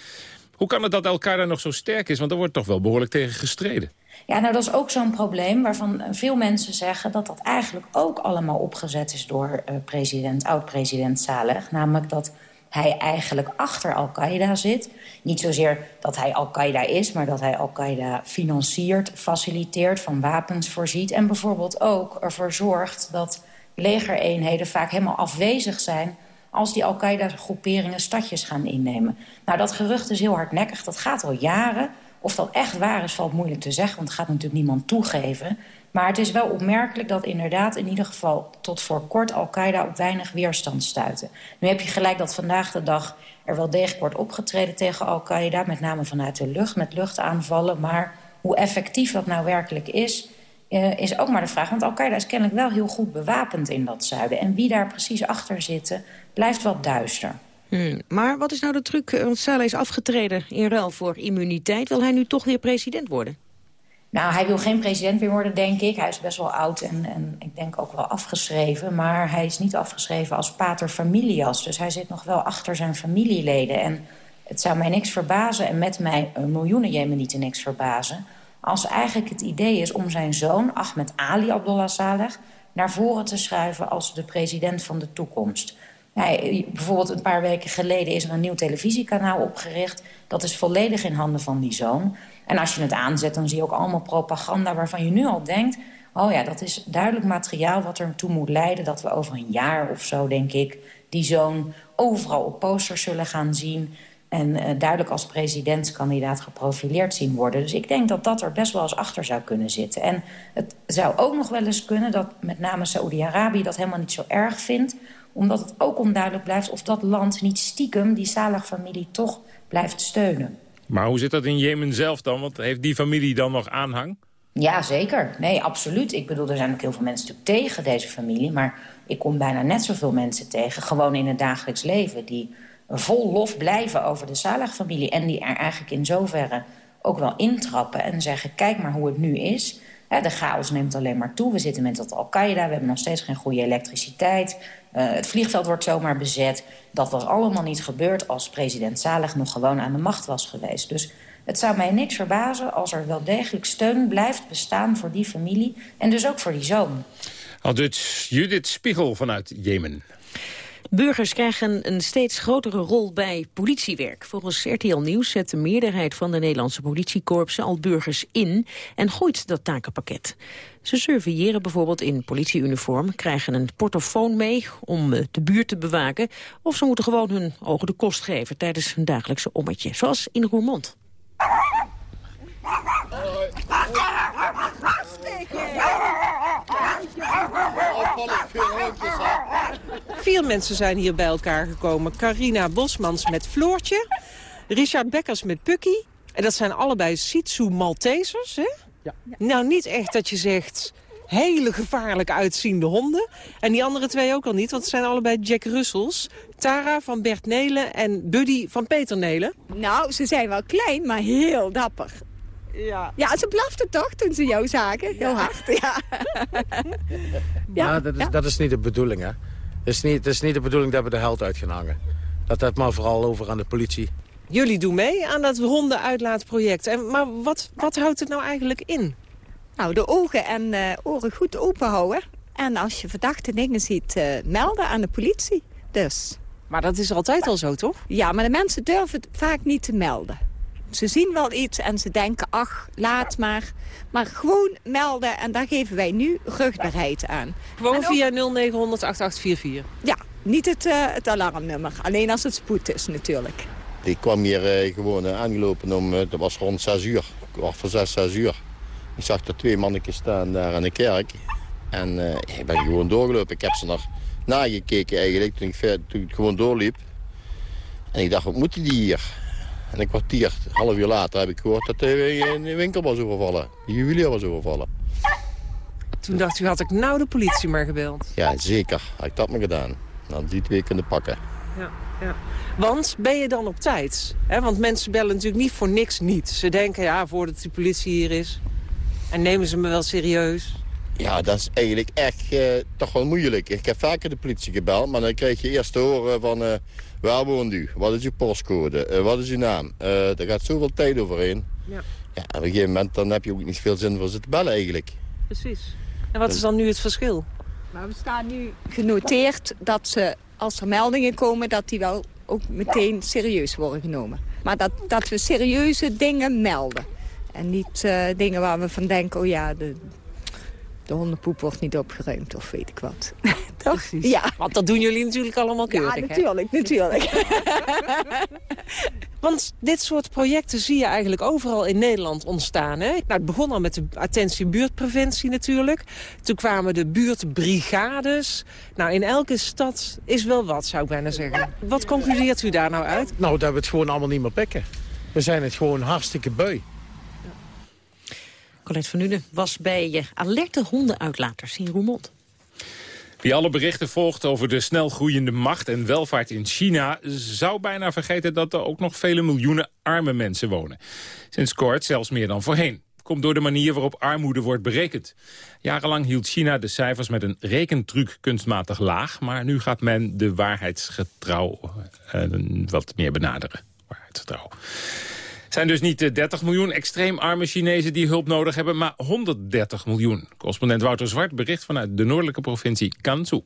Hoe kan het dat Al-Qaeda nog zo sterk is? Want er wordt toch wel behoorlijk tegen gestreden. Ja, nou dat is ook zo'n probleem waarvan veel mensen zeggen... dat dat eigenlijk ook allemaal opgezet is door uh, president, oud-president Saleh. Namelijk dat hij eigenlijk achter Al-Qaeda zit. Niet zozeer dat hij Al-Qaeda is, maar dat hij Al-Qaeda financiert, faciliteert, van wapens voorziet. En bijvoorbeeld ook ervoor zorgt dat legereenheden vaak helemaal afwezig zijn als die Al-Qaeda-groeperingen stadjes gaan innemen. Nou, dat gerucht is heel hardnekkig, dat gaat al jaren. Of dat echt waar is, valt moeilijk te zeggen, want het gaat natuurlijk niemand toegeven. Maar het is wel opmerkelijk dat inderdaad in ieder geval tot voor kort Al-Qaeda op weinig weerstand stuiten. Nu heb je gelijk dat vandaag de dag er wel degelijk wordt opgetreden tegen Al-Qaeda, met name vanuit de lucht, met luchtaanvallen. Maar hoe effectief dat nou werkelijk is, uh, is ook maar de vraag. Want Al-Qaeda is kennelijk wel heel goed bewapend in dat zuiden. En wie daar precies achter zitten, blijft wat duister. Hmm, maar wat is nou de truc? Want Saleh is afgetreden in ruil voor immuniteit. Wil hij nu toch weer president worden? Nou, hij wil geen president meer worden, denk ik. Hij is best wel oud en, en ik denk ook wel afgeschreven. Maar hij is niet afgeschreven als pater familias. Dus hij zit nog wel achter zijn familieleden. En het zou mij niks verbazen, en met mij miljoenen Jemenieten niks verbazen... als eigenlijk het idee is om zijn zoon, Ahmed Ali Abdullah Saleh... naar voren te schuiven als de president van de toekomst. Hij, bijvoorbeeld een paar weken geleden is er een nieuw televisiekanaal opgericht. Dat is volledig in handen van die zoon. En als je het aanzet, dan zie je ook allemaal propaganda waarvan je nu al denkt... oh ja, dat is duidelijk materiaal wat ertoe moet leiden... dat we over een jaar of zo, denk ik, die zoon overal op posters zullen gaan zien... en uh, duidelijk als presidentskandidaat geprofileerd zien worden. Dus ik denk dat dat er best wel eens achter zou kunnen zitten. En het zou ook nog wel eens kunnen dat met name Saoedi-Arabië... dat helemaal niet zo erg vindt omdat het ook onduidelijk blijft of dat land niet stiekem die Salah-familie toch blijft steunen. Maar hoe zit dat in Jemen zelf dan? Want heeft die familie dan nog aanhang? Ja, zeker. Nee, absoluut. Ik bedoel, er zijn ook heel veel mensen natuurlijk tegen deze familie... maar ik kom bijna net zoveel mensen tegen, gewoon in het dagelijks leven... die vol lof blijven over de Salah-familie... en die er eigenlijk in zoverre ook wel intrappen en zeggen... kijk maar hoe het nu is. De chaos neemt alleen maar toe. We zitten met dat Al-Qaeda, we hebben nog steeds geen goede elektriciteit... Uh, het vliegveld wordt zomaar bezet. Dat was allemaal niet gebeurd als president Saleh nog gewoon aan de macht was geweest. Dus het zou mij niks verbazen als er wel degelijk steun blijft bestaan voor die familie. En dus ook voor die zoon. Al dus Judith Spiegel vanuit Jemen. Burgers krijgen een steeds grotere rol bij politiewerk. Volgens RTL Nieuws zet de meerderheid van de Nederlandse politiekorpsen al burgers in en gooit dat takenpakket. Ze surveilleren bijvoorbeeld in politieuniform, krijgen een portofoon mee om eh, de buurt te bewaken, of ze moeten gewoon hun ogen de kost geven tijdens hun dagelijkse ommetje, zoals in Roermond. Vier mensen zijn hier bij elkaar gekomen. Carina Bosmans met Floortje, Richard Bekkers met Pukkie. En dat zijn allebei Shih Maltesers, hè? Ja. Nou, niet echt dat je zegt hele gevaarlijk uitziende honden. En die andere twee ook al niet, want het zijn allebei Jack Russells. Tara van Bert Nelen en Buddy van Peter Nelen. Nou, ze zijn wel klein, maar heel dapper. Ja. ja, ze blaften toch toen ze jou zagen. Heel hard, ja. (laughs) ja, dat, is, dat is niet de bedoeling, hè. Het is, niet, het is niet de bedoeling dat we de held uit gaan hangen. Dat het maar vooral over aan de politie. Jullie doen mee aan dat hondenuitlaatproject. En, maar wat, wat houdt het nou eigenlijk in? Nou, de ogen en uh, oren goed open houden. En als je verdachte dingen ziet, uh, melden aan de politie. Dus. Maar dat is altijd al zo, toch? Ja, maar de mensen durven het vaak niet te melden. Ze zien wel iets en ze denken, ach, laat maar. Maar gewoon melden en daar geven wij nu rugbaarheid aan. Gewoon via 0900 8844? Ja, niet het, uh, het alarmnummer. Alleen als het spoed is natuurlijk. Ik kwam hier uh, gewoon uh, aangelopen om, uh, dat was rond 6 uur. Kwart voor 6, 6 uur. Ik zag er twee mannetjes staan daar aan de kerk. En ik ben gewoon doorgelopen. Ik heb ze nog nagekeken eigenlijk toen ik, toen ik gewoon doorliep. En ik dacht, wat moeten die hier? En een kwartier, een half uur later heb ik gehoord dat de winkel was overvallen. De juwelier was overvallen. Toen dacht u, had ik nou de politie maar gebeld? Ja, zeker. Had ik dat maar gedaan. Dan die twee kunnen pakken. Ja, ja. Want ben je dan op tijd? want mensen bellen natuurlijk niet voor niks niet. Ze denken, ja, voordat de politie hier is. En nemen ze me wel serieus? Ja, dat is eigenlijk echt uh, toch wel moeilijk. Ik heb vaker de politie gebeld, maar dan krijg je eerst te horen van... Uh, waar woont u? Wat is uw postcode? Uh, wat is uw naam? er gaat zoveel tijd overheen. Ja. ja. op een gegeven moment dan heb je ook niet veel zin voor ze te bellen eigenlijk. Precies. En wat is dan nu het verschil? Nou, we staan nu genoteerd dat ze, als er meldingen komen... dat die wel ook meteen serieus worden genomen. Maar dat, dat we serieuze dingen melden. En niet uh, dingen waar we van denken, oh ja, de, de hondenpoep wordt niet opgeruimd of weet ik wat. (laughs) Toch? (laughs) Ja. Want dat doen jullie natuurlijk allemaal keurig, Ja, natuurlijk, natuurlijk. (laughs) Want dit soort projecten zie je eigenlijk overal in Nederland ontstaan. Hè? Nou, het begon al met de attentie buurtpreventie natuurlijk. Toen kwamen de buurtbrigades. Nou, in elke stad is wel wat, zou ik bijna zeggen. Wat concludeert u daar nou uit? Nou, dat we het gewoon allemaal niet meer pekken. We zijn het gewoon hartstikke beu. Colette van Nuenen was bij alerte hondenuitlaters in Roermond. Wie alle berichten volgt over de snel groeiende macht en welvaart in China... zou bijna vergeten dat er ook nog vele miljoenen arme mensen wonen. Sinds kort zelfs meer dan voorheen. komt door de manier waarop armoede wordt berekend. Jarenlang hield China de cijfers met een rekentruc kunstmatig laag... maar nu gaat men de waarheidsgetrouw uh, wat meer benaderen. Waarheidsgetrouw zijn dus niet 30 miljoen extreem arme Chinezen die hulp nodig hebben, maar 130 miljoen. Correspondent Wouter Zwart bericht vanuit de noordelijke provincie Gansu.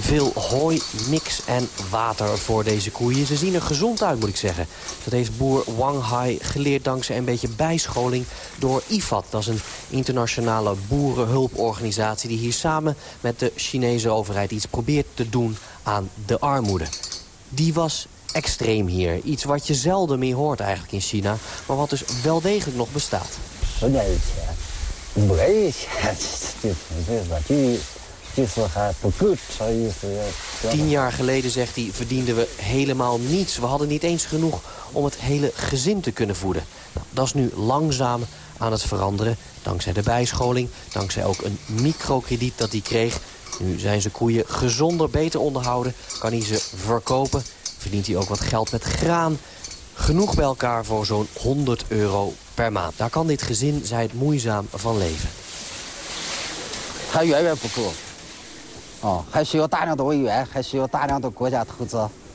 Veel hooi, mix en water voor deze koeien. Ze zien er gezond uit, moet ik zeggen. Dat heeft boer Wang Hai geleerd dankzij een beetje bijscholing door IFAD. Dat is een internationale boerenhulporganisatie... die hier samen met de Chinese overheid iets probeert te doen aan de armoede. Die was extreem hier. Iets wat je zelden meer hoort eigenlijk in China, maar wat dus wel degelijk nog bestaat. Tien jaar geleden, zegt hij, verdienden we helemaal niets. We hadden niet eens genoeg om het hele gezin te kunnen voeden. Nou, dat is nu langzaam aan het veranderen. Dankzij de bijscholing, dankzij ook een microkrediet dat hij kreeg. Nu zijn zijn koeien gezonder, beter onderhouden. Kan hij ze verkopen verdient hij ook wat geld met graan. Genoeg bij elkaar voor zo'n 100 euro per maand. Daar kan dit gezin, zij het moeizaam, van leven.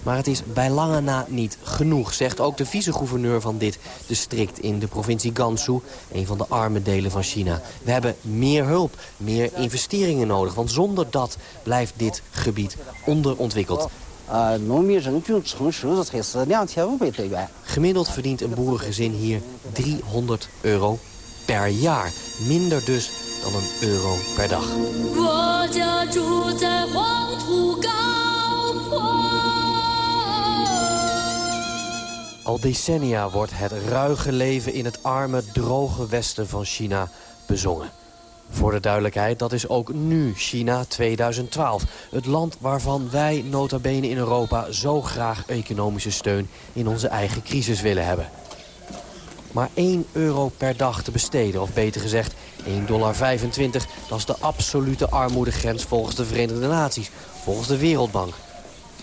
Maar het is bij lange na niet genoeg, zegt ook de vice-gouverneur van dit district in de provincie Gansu, een van de arme delen van China. We hebben meer hulp, meer investeringen nodig, want zonder dat blijft dit gebied onderontwikkeld. Gemiddeld verdient een boerengezin hier 300 euro per jaar. Minder dus dan een euro per dag. Al decennia wordt het ruige leven in het arme, droge westen van China bezongen. Voor de duidelijkheid, dat is ook nu China 2012. Het land waarvan wij nota bene in Europa zo graag economische steun in onze eigen crisis willen hebben. Maar 1 euro per dag te besteden, of beter gezegd 1,25 dollar, dat is de absolute armoedegrens volgens de Verenigde Naties, volgens de Wereldbank.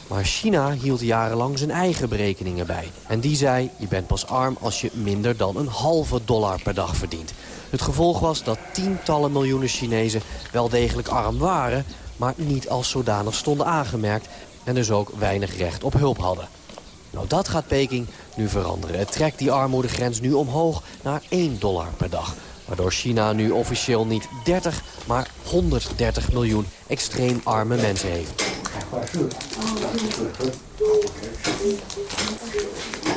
Maar China hield jarenlang zijn eigen berekeningen bij. En die zei, je bent pas arm als je minder dan een halve dollar per dag verdient. Het gevolg was dat tientallen miljoenen Chinezen wel degelijk arm waren... maar niet als zodanig stonden aangemerkt en dus ook weinig recht op hulp hadden. Nou, dat gaat Peking nu veranderen. Het trekt die armoedegrens nu omhoog naar 1 dollar per dag. Waardoor China nu officieel niet 30, maar 130 miljoen extreem arme mensen heeft.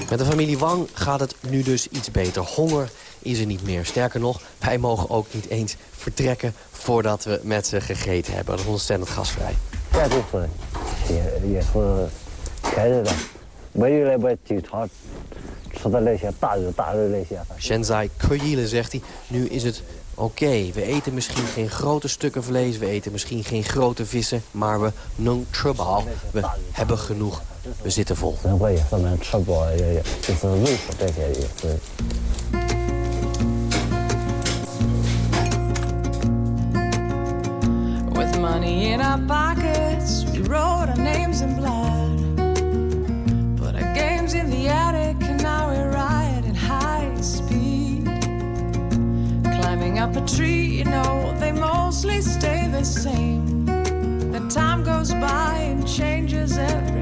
Met de familie Wang gaat het nu dus iets beter. Honger is er niet meer. Sterker nog, wij mogen ook niet eens vertrekken voordat we met ze gegeten hebben. Dat is ontzettend gasvrij. Ja, dit is Shenzai Koyile zegt hij, nu is het oké. We eten misschien geen grote stukken vlees, we eten misschien geen grote vissen, maar we nung trouble. We hebben genoeg. We zitten vol. money in our pockets. We wrote our names in up a tree, you know, they mostly stay the same. The time goes by and changes everything.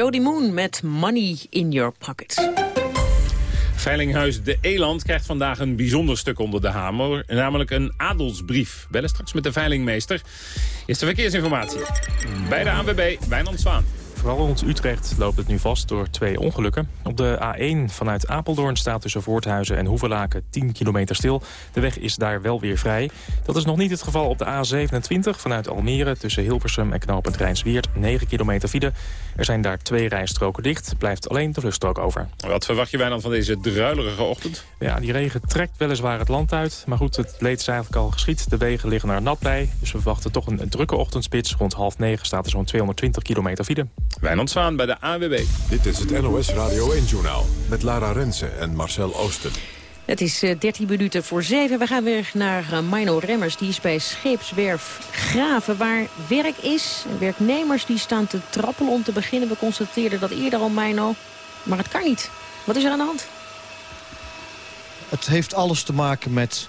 Jody Moon met Money in Your Pocket. Veilinghuis De Eland krijgt vandaag een bijzonder stuk onder de hamer. Namelijk een adelsbrief. Bellen straks met de veilingmeester. Eerste verkeersinformatie. Bij de ANWB, Wijnand Zwaan. Vooral rond Utrecht loopt het nu vast door twee ongelukken. Op de A1 vanuit Apeldoorn staat tussen Voorthuizen en Hoevelaken 10 kilometer stil. De weg is daar wel weer vrij. Dat is nog niet het geval op de A27 vanuit Almere... tussen Hilversum en knooppunt Rijnsweert 9 kilometer file. Er zijn daar twee rijstroken dicht. Blijft alleen de vluchtstrook over. Wat verwacht je Wijnand van deze druilerige ochtend? Ja, die regen trekt weliswaar het land uit. Maar goed, het leed is eigenlijk al geschied. De wegen liggen er nat bij. Dus we verwachten toch een, een drukke ochtendspits. Rond half negen staat er zo'n 220 kilometer file. Wijnand Zwaan bij de AWB. Dit is het NOS Radio 1-journaal met Lara Rensen en Marcel Oosten. Het is eh, 13 minuten voor 7. We gaan weer naar uh, Mino Remmers. Die is bij Scheepswerf Graven, waar werk is. Werknemers die staan te trappelen om te beginnen. We constateerden dat eerder al, Mino. Maar het kan niet. Wat is er aan de hand? Het heeft alles te maken met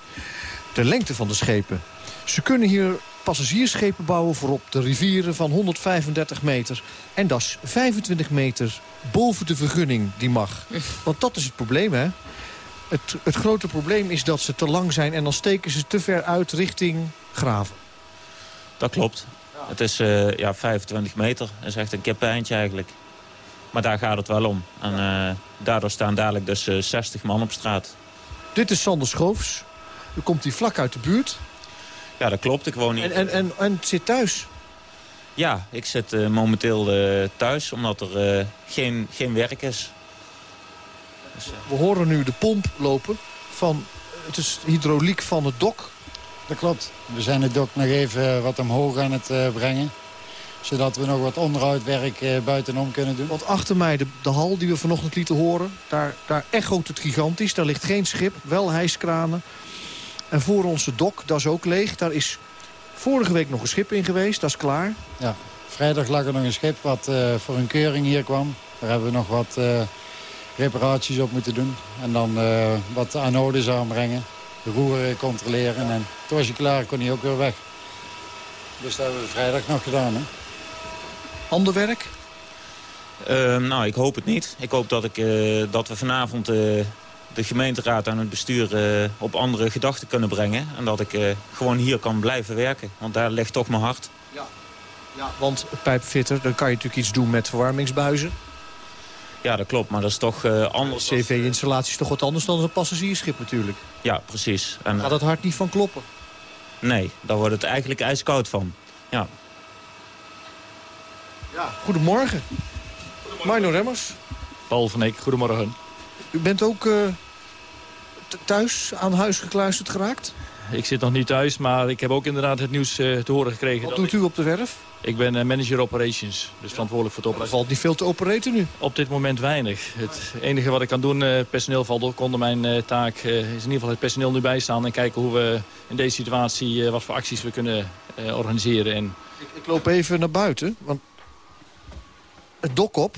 de lengte van de schepen. Ze kunnen hier passagiersschepen bouwen voor op de rivieren van 135 meter. En dat is 25 meter boven de vergunning die mag. Want dat is het probleem, hè? Het, het grote probleem is dat ze te lang zijn... en dan steken ze te ver uit richting graven. Dat klopt. Het is uh, ja, 25 meter. Dat is echt een kippeintje eigenlijk. Maar daar gaat het wel om. En uh, daardoor staan dadelijk dus uh, 60 man op straat. Dit is Sander Schoofs. Dan komt hij vlak uit de buurt. Ja, dat klopt. Ik woon hier. En, en, en, en zit thuis? Ja, ik zit uh, momenteel uh, thuis omdat er uh, geen, geen werk is. Dus, We horen nu de pomp lopen van het is hydrauliek van het dok. Dat klopt. We zijn het dok nog even wat omhoog aan het brengen. Zodat we nog wat onderhoudwerk buitenom kunnen doen. Want achter mij, de, de hal die we vanochtend lieten horen... daar, daar echoot het gigantisch. Daar ligt geen schip, wel hijskranen. En voor onze dok, dat is ook leeg. Daar is vorige week nog een schip in geweest, dat is klaar. Ja, vrijdag lag er nog een schip wat uh, voor een keuring hier kwam. Daar hebben we nog wat uh, reparaties op moeten doen. En dan uh, wat anodes aanbrengen, de roeren controleren. En toen was hij klaar, kon hij ook weer weg. Dus dat hebben we vrijdag nog gedaan. Hè? Ander werk? Uh, nou, ik hoop het niet. Ik hoop dat, ik, uh, dat we vanavond uh, de gemeenteraad en het bestuur uh, op andere gedachten kunnen brengen. En dat ik gewoon hier kan blijven werken. Want daar ligt toch mijn hart. Ja, ja want pijpfitter, dan kan je natuurlijk iets doen met verwarmingsbuizen. Ja, dat klopt. Maar dat is toch anders. CV-installatie is toch wat anders dan een passagiersschip natuurlijk. Ja, precies. En, Gaat het hart niet van kloppen? Nee, daar wordt het eigenlijk ijskoud van. Ja. Ja, goedemorgen. Marno Remmers. Paul van Eek, goedemorgen. U bent ook uh, thuis aan huis gekluisterd geraakt? Ik zit nog niet thuis, maar ik heb ook inderdaad het nieuws uh, te horen gekregen. Wat doet u op de werf? Ik ben uh, manager operations, dus verantwoordelijk voor het operatie. Er valt niet veel te opereren nu? Op dit moment weinig. Het enige wat ik kan doen, personeel valt ook onder mijn taak... is in ieder geval het personeel nu bijstaan en kijken hoe we in deze situatie... wat voor acties we kunnen organiseren. En... Ik, ik loop even naar buiten, want het dok op.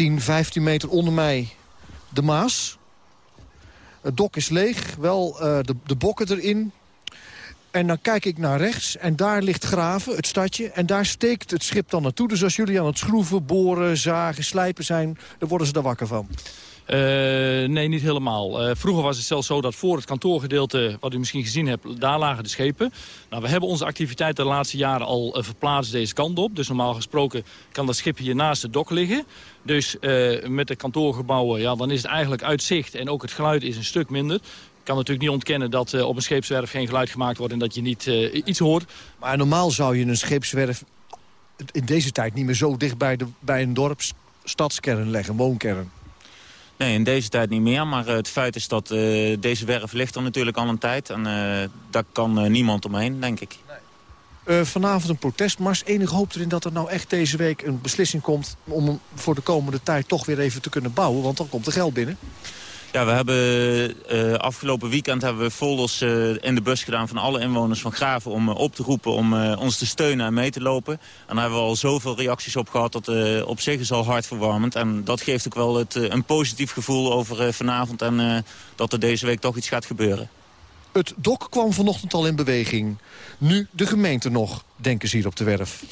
10, 15 meter onder mij de Maas. Het dok is leeg, wel uh, de, de bokken erin. En dan kijk ik naar rechts en daar ligt Graven, het stadje. En daar steekt het schip dan naartoe. Dus als jullie aan het schroeven, boren, zagen, slijpen zijn... dan worden ze daar wakker van. Uh, nee, niet helemaal. Uh, vroeger was het zelfs zo dat voor het kantoorgedeelte, wat u misschien gezien hebt, daar lagen de schepen. Nou, we hebben onze activiteiten de laatste jaren al verplaatst deze kant op. Dus normaal gesproken kan dat schip hier naast de dok liggen. Dus met de kantoorgebouwen, ja, dan is het eigenlijk uitzicht en ook het geluid is een stuk minder. Ik kan natuurlijk niet ontkennen dat op een scheepswerf geen geluid gemaakt wordt en dat je niet iets hoort. Maar normaal zou je een scheepswerf in deze tijd niet meer zo dicht bij, de, bij een dorp, stadskern leggen, woonkern. Nee, in deze tijd niet meer. Maar het feit is dat uh, deze werf ligt er natuurlijk al een tijd. En uh, daar kan niemand omheen, denk ik. Nee. Vanavond een protestmars. Enig hoop erin dat er nou echt deze week een beslissing komt... om voor de komende tijd toch weer even te kunnen bouwen. Want dan komt er geld binnen. Ja, we hebben uh, afgelopen weekend hebben we folders uh, in de bus gedaan van alle inwoners van Graven om op te roepen om ons te steunen en mee te lopen. En daar hebben we al zoveel reacties op gehad dat op zich is al hartverwarmend. En dat geeft ook wel het, een positief gevoel over vanavond en dat er deze week toch iets gaat gebeuren. Het dok kwam vanochtend al in beweging. Nu de gemeente nog, denken ze hier op de werf.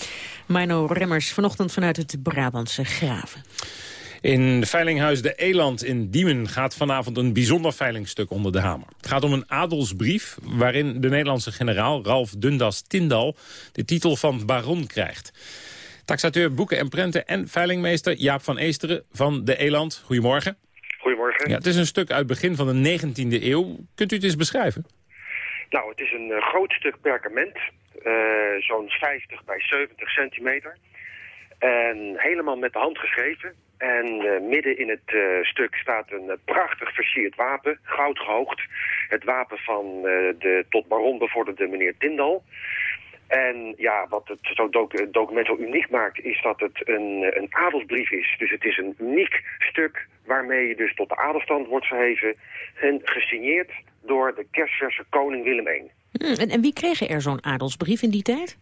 Mino Remmers, vanochtend vanuit het Brabantse Graven. In Veilinghuis De Eland in Diemen gaat vanavond een bijzonder veilingstuk onder de hamer. Het gaat om een adelsbrief waarin de Nederlandse generaal Ralf Dundas Tindal de titel van baron krijgt. Taxateur boeken en prenten en veilingmeester Jaap van Eesteren van De Eland. Goedemorgen. Goedemorgen. Ja, het is een stuk uit het begin van de 19e eeuw. Kunt u het eens beschrijven? Nou, het is een uh, groot stuk perkament. Uh, Zo'n 50 bij 70 centimeter. En helemaal met de hand geschreven. En uh, midden in het stuk staat een prachtig versierd wapen, goud gehoogd. Het wapen van de tot baron bevorderde meneer Tindal. En ja, wat het, zo document zo uniek maakt, is dat het een, een adelsbrief is. Dus het is een uniek stuk waarmee je dus tot de adelstand wordt verheven. En gesigneerd door de kerstverse koning Willem I. Hmm, en, en wie kregen er zo'n adelsbrief in die tijd?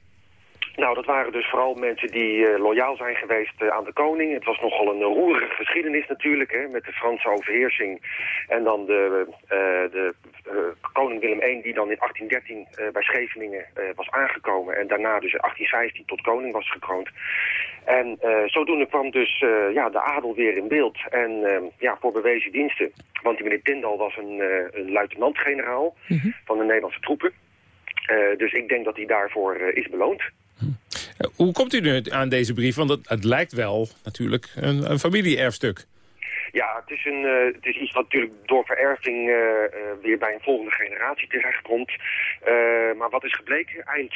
Nou, dat waren dus vooral mensen die uh, loyaal zijn geweest uh, aan de koning. Het was nogal een roerige geschiedenis natuurlijk, hè, met de Franse overheersing. En dan de, uh, de koning Willem I, die dan in 1813 bij Scheveningen was aangekomen. En daarna dus in 1815 tot koning was gekroond. En zodoende kwam dus ja, de adel weer in beeld. En ja, voor bewezen diensten. Want die meneer Tindal was een, een luitenant-generaal mm -hmm. van de Nederlandse troepen. dus ik denk dat hij daarvoor is beloond. Hoe komt u nu aan deze brief? Want het, het lijkt wel natuurlijk een, een familie-erfstuk. Ja, het is, een, uh, het is iets wat natuurlijk door vererving uh, weer bij een volgende generatie terechtkomt. maar wat is gebleken, eind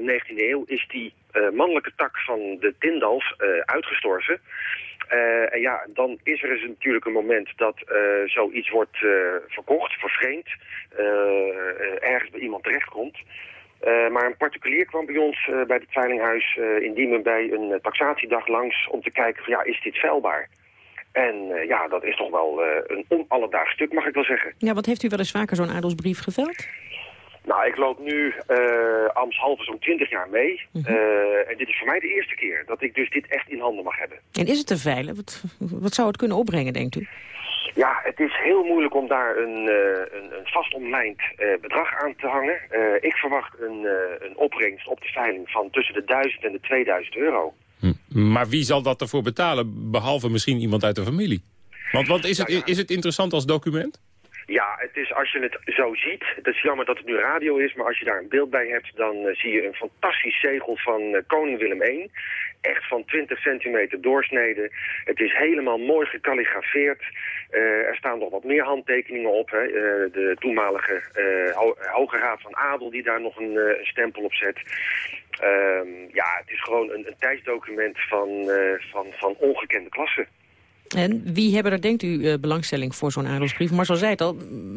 19e eeuw is die mannelijke tak van de Tindals uitgestorven. en ja, dan is er dus natuurlijk een moment dat zoiets wordt verkocht, vervreemd, ergens bij iemand terechtkomt. Uh, maar een particulier kwam bij ons uh, bij het veilinghuis uh, in Diemen bij een taxatiedag langs om te kijken van ja, is dit vuilbaar? En ja, dat is toch wel een onalledaags stuk, mag ik wel zeggen. Ja, wat heeft u wel eens vaker zo'n adelsbrief geveld? Nou, ik loop nu ambtshalve zo'n 20 jaar mee. Mm -hmm. en dit is voor mij de eerste keer dat ik dus dit echt in handen mag hebben. En is het te veilig? Wat, wat zou het kunnen opbrengen, denkt u? Ja, het is heel moeilijk om daar een, uh, een, een vast omlijnd uh, bedrag aan te hangen. Uh, ik verwacht een, een opbrengst op de veiling van tussen de 1000 en de 2000 euro. Hm. Maar wie zal dat ervoor betalen, behalve misschien iemand uit de familie? Want, want is, het, nou ja. is het interessant als document? Ja, het is, als je het zo ziet, het is jammer dat het nu radio is, maar als je daar een beeld bij hebt, dan uh, zie je een fantastisch zegel van uh, koning Willem I. Echt van 20 centimeter doorsnede. Het is helemaal mooi gekalligrafeerd. Uh, er staan nog wat meer handtekeningen op. Hè. de toenmalige ho Hoge Raad van Adel die daar nog een, stempel op zet. Ehm, ja, het is gewoon een, een tijdsdocument van, van, van ongekende klasse. En wie hebben er, denkt u, uh, belangstelling voor zo'n adelsbrief? Marcel zei het al,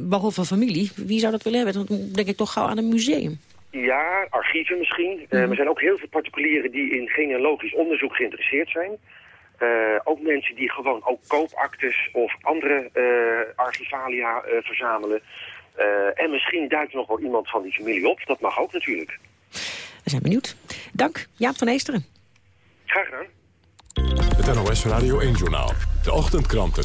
behalve familie, wie zou dat willen hebben? Dan denk ik toch gauw aan een museum. Ja, archieven misschien. Mm -hmm. uh, er zijn ook heel veel particulieren die in genealogisch onderzoek geïnteresseerd zijn. Uh, ook mensen die gewoon ook koopactes of andere archivalia verzamelen. en misschien duikt nog wel iemand van die familie op. Dat mag ook natuurlijk. We zijn benieuwd. Dank, Jaap van Eesteren. Graag gedaan. Het NOS Radio 1-journaal. De ochtendkranten.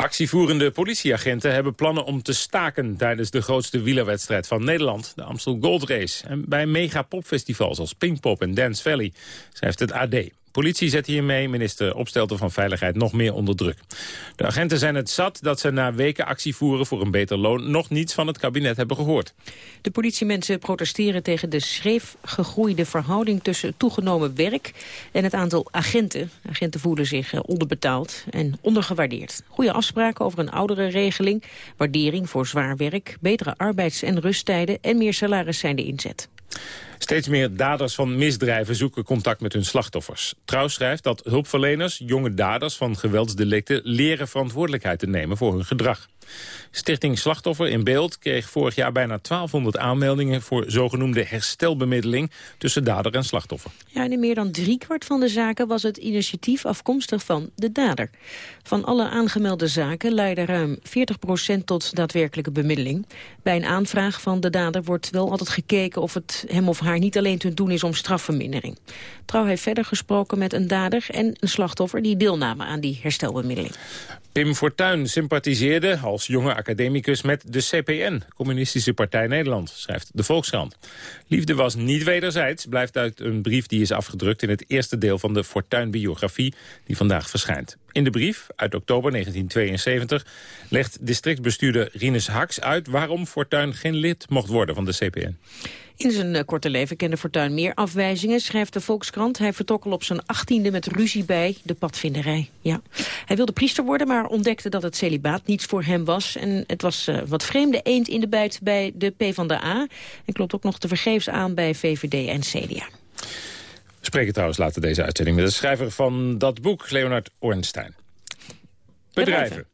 Actievoerende politieagenten hebben plannen om te staken... tijdens de grootste wielerwedstrijd van Nederland, de Amstel Gold Race. En bij megapopfestivals als Pinkpop en Dance Valley, schrijft het AD. Politie zet hiermee minister Opstelten van Veiligheid nog meer onder druk. De agenten zijn het zat dat ze na weken actie voeren voor een beter loon... nog niets van het kabinet hebben gehoord. De politiemensen protesteren tegen de schreef gegroeide verhouding... tussen toegenomen werk en het aantal agenten. Agenten voelen zich eh, onderbetaald en ondergewaardeerd. Goede afspraken over een oudere regeling, waardering voor zwaar werk... betere arbeids- en rusttijden en meer salaris zijn de inzet. Steeds meer daders van misdrijven zoeken contact met hun slachtoffers. Trouw schrijft dat hulpverleners, jonge daders van geweldsdelicten... leren verantwoordelijkheid te nemen voor hun gedrag. Stichting Slachtoffer in Beeld kreeg vorig jaar bijna 1200 aanmeldingen... voor zogenoemde herstelbemiddeling tussen dader en slachtoffer. Ja, en in meer dan driekwart van de zaken was het initiatief afkomstig van de dader. Van alle aangemelde zaken leidde ruim 40% tot daadwerkelijke bemiddeling. Bij een aanvraag van de dader wordt wel altijd gekeken of het hem of haar niet alleen te doen is om strafvermindering. Trouw heeft verder gesproken met een dader en een slachtoffer die deelnamen aan die herstelbemiddeling. Pim Fortuyn sympathiseerde als jonge academicus met de CPN, Communistische Partij Nederland, schrijft de Volkskrant. Liefde was niet wederzijds, blijft uit een brief die is afgedrukt in het eerste deel van de Fortuyn-biografie die vandaag verschijnt. In de brief, uit oktober 1972, legt districtbestuurder Rinus Haks uit waarom Fortuyn geen lid mocht worden van de CPN. In zijn uh, korte leven kende Fortuyn meer afwijzingen, schrijft de Volkskrant. Hij vertrok al op zijn achttiende met ruzie bij de padvinderij. Ja. Hij wilde priester worden, maar ontdekte dat het celibaat niets voor hem was. En het was uh, wat vreemde eend in de buit bij de PvdA. En klopt ook nog te vergeefs aan bij VVD en CDA. Spreken trouwens later deze uitzending met de schrijver van dat boek, Leonard Ornstein. Bedrijven.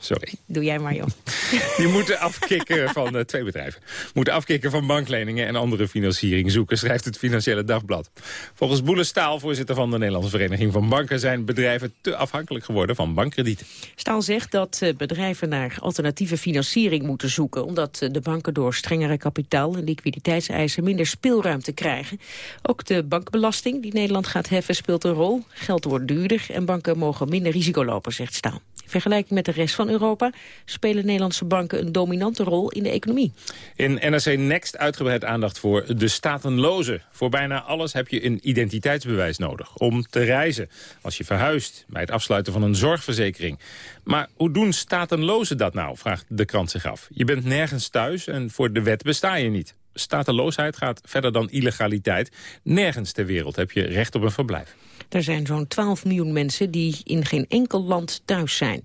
Sorry. Doe jij maar, joh. (laughs) Die moeten afkicken van uh, twee bedrijven. Moeten afkicken van bankleningen en andere financiering zoeken, schrijft het Financiële Dagblad. Volgens Boele Staal, voorzitter van de Nederlandse Vereniging van Banken, zijn bedrijven te afhankelijk geworden van bankkredieten. Staal zegt dat uh, bedrijven naar alternatieve financiering moeten zoeken, omdat uh, de banken door strengere kapitaal- en liquiditeitseisen minder speelruimte krijgen. Ook de bankbelasting die Nederland gaat heffen speelt een rol. Geld wordt duurder en banken mogen minder risico lopen, zegt Staal. In vergelijking met de rest van Europa spelen Nederlandse banken een dominante rol in de economie. In NRC Next uitgebreid aandacht voor de statenlozen. Voor bijna alles heb je een identiteitsbewijs nodig om te reizen. Als je verhuist, bij het afsluiten van een zorgverzekering. Maar hoe doen statenlozen dat nou, vraagt de krant zich af. Je bent nergens thuis en voor de wet besta je niet. Stateloosheid gaat verder dan illegaliteit. Nergens ter wereld heb je recht op een verblijf. Er zijn zo'n 12 miljoen mensen die in geen enkel land thuis zijn.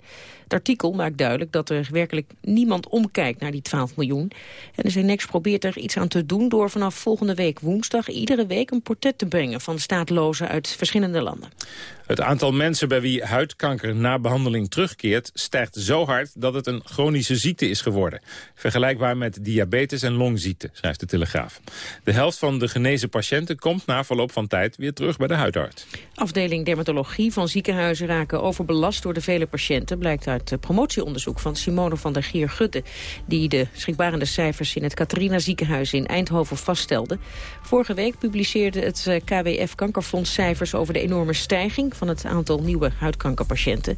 Het artikel maakt duidelijk dat er werkelijk niemand omkijkt naar die 12 miljoen. En de CNX probeert er iets aan te doen door vanaf volgende week woensdag iedere week een portret te brengen van staatlozen uit verschillende landen. Het aantal mensen bij wie huidkanker na behandeling terugkeert stijgt zo hard dat het een chronische ziekte is geworden. Vergelijkbaar met diabetes en longziekte, schrijft de Telegraaf. De helft van de genezen patiënten komt na verloop van tijd weer terug bij de huidarts. Afdeling dermatologie van ziekenhuizen raken overbelast door de vele patiënten, blijkt uit het promotieonderzoek van Simone van der Gier-Gutte, die de schrikbarende cijfers in het Catharina ziekenhuis in Eindhoven vaststelde. Vorige week publiceerde het eh, KWF Kankerfonds cijfers over de enorme stijging van het aantal nieuwe huidkankerpatiënten.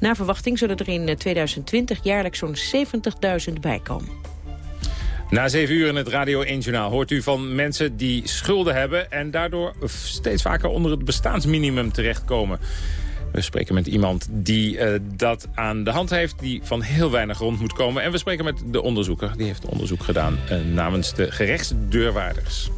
Na verwachting zullen er in 2020 jaarlijks zo'n 70.000 bijkomen. Na zeven uur in het Radio 1-journaal hoort u van mensen die schulden hebben... en daardoor steeds vaker onder het bestaansminimum terechtkomen. We spreken met iemand die uh, dat aan de hand heeft, die van heel weinig rond moet komen. En we spreken met de onderzoeker, die heeft onderzoek gedaan uh, namens de gerechtsdeurwaarders.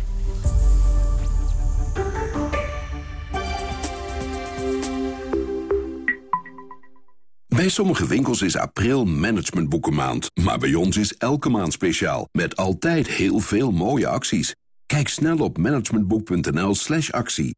Bij sommige winkels is april managementboekenmaand. Maar bij ons is elke maand speciaal. Met altijd heel veel mooie acties. Kijk snel op managementboek.nl slash actie.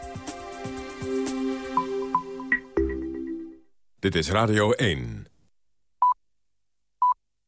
Dit is Radio 1.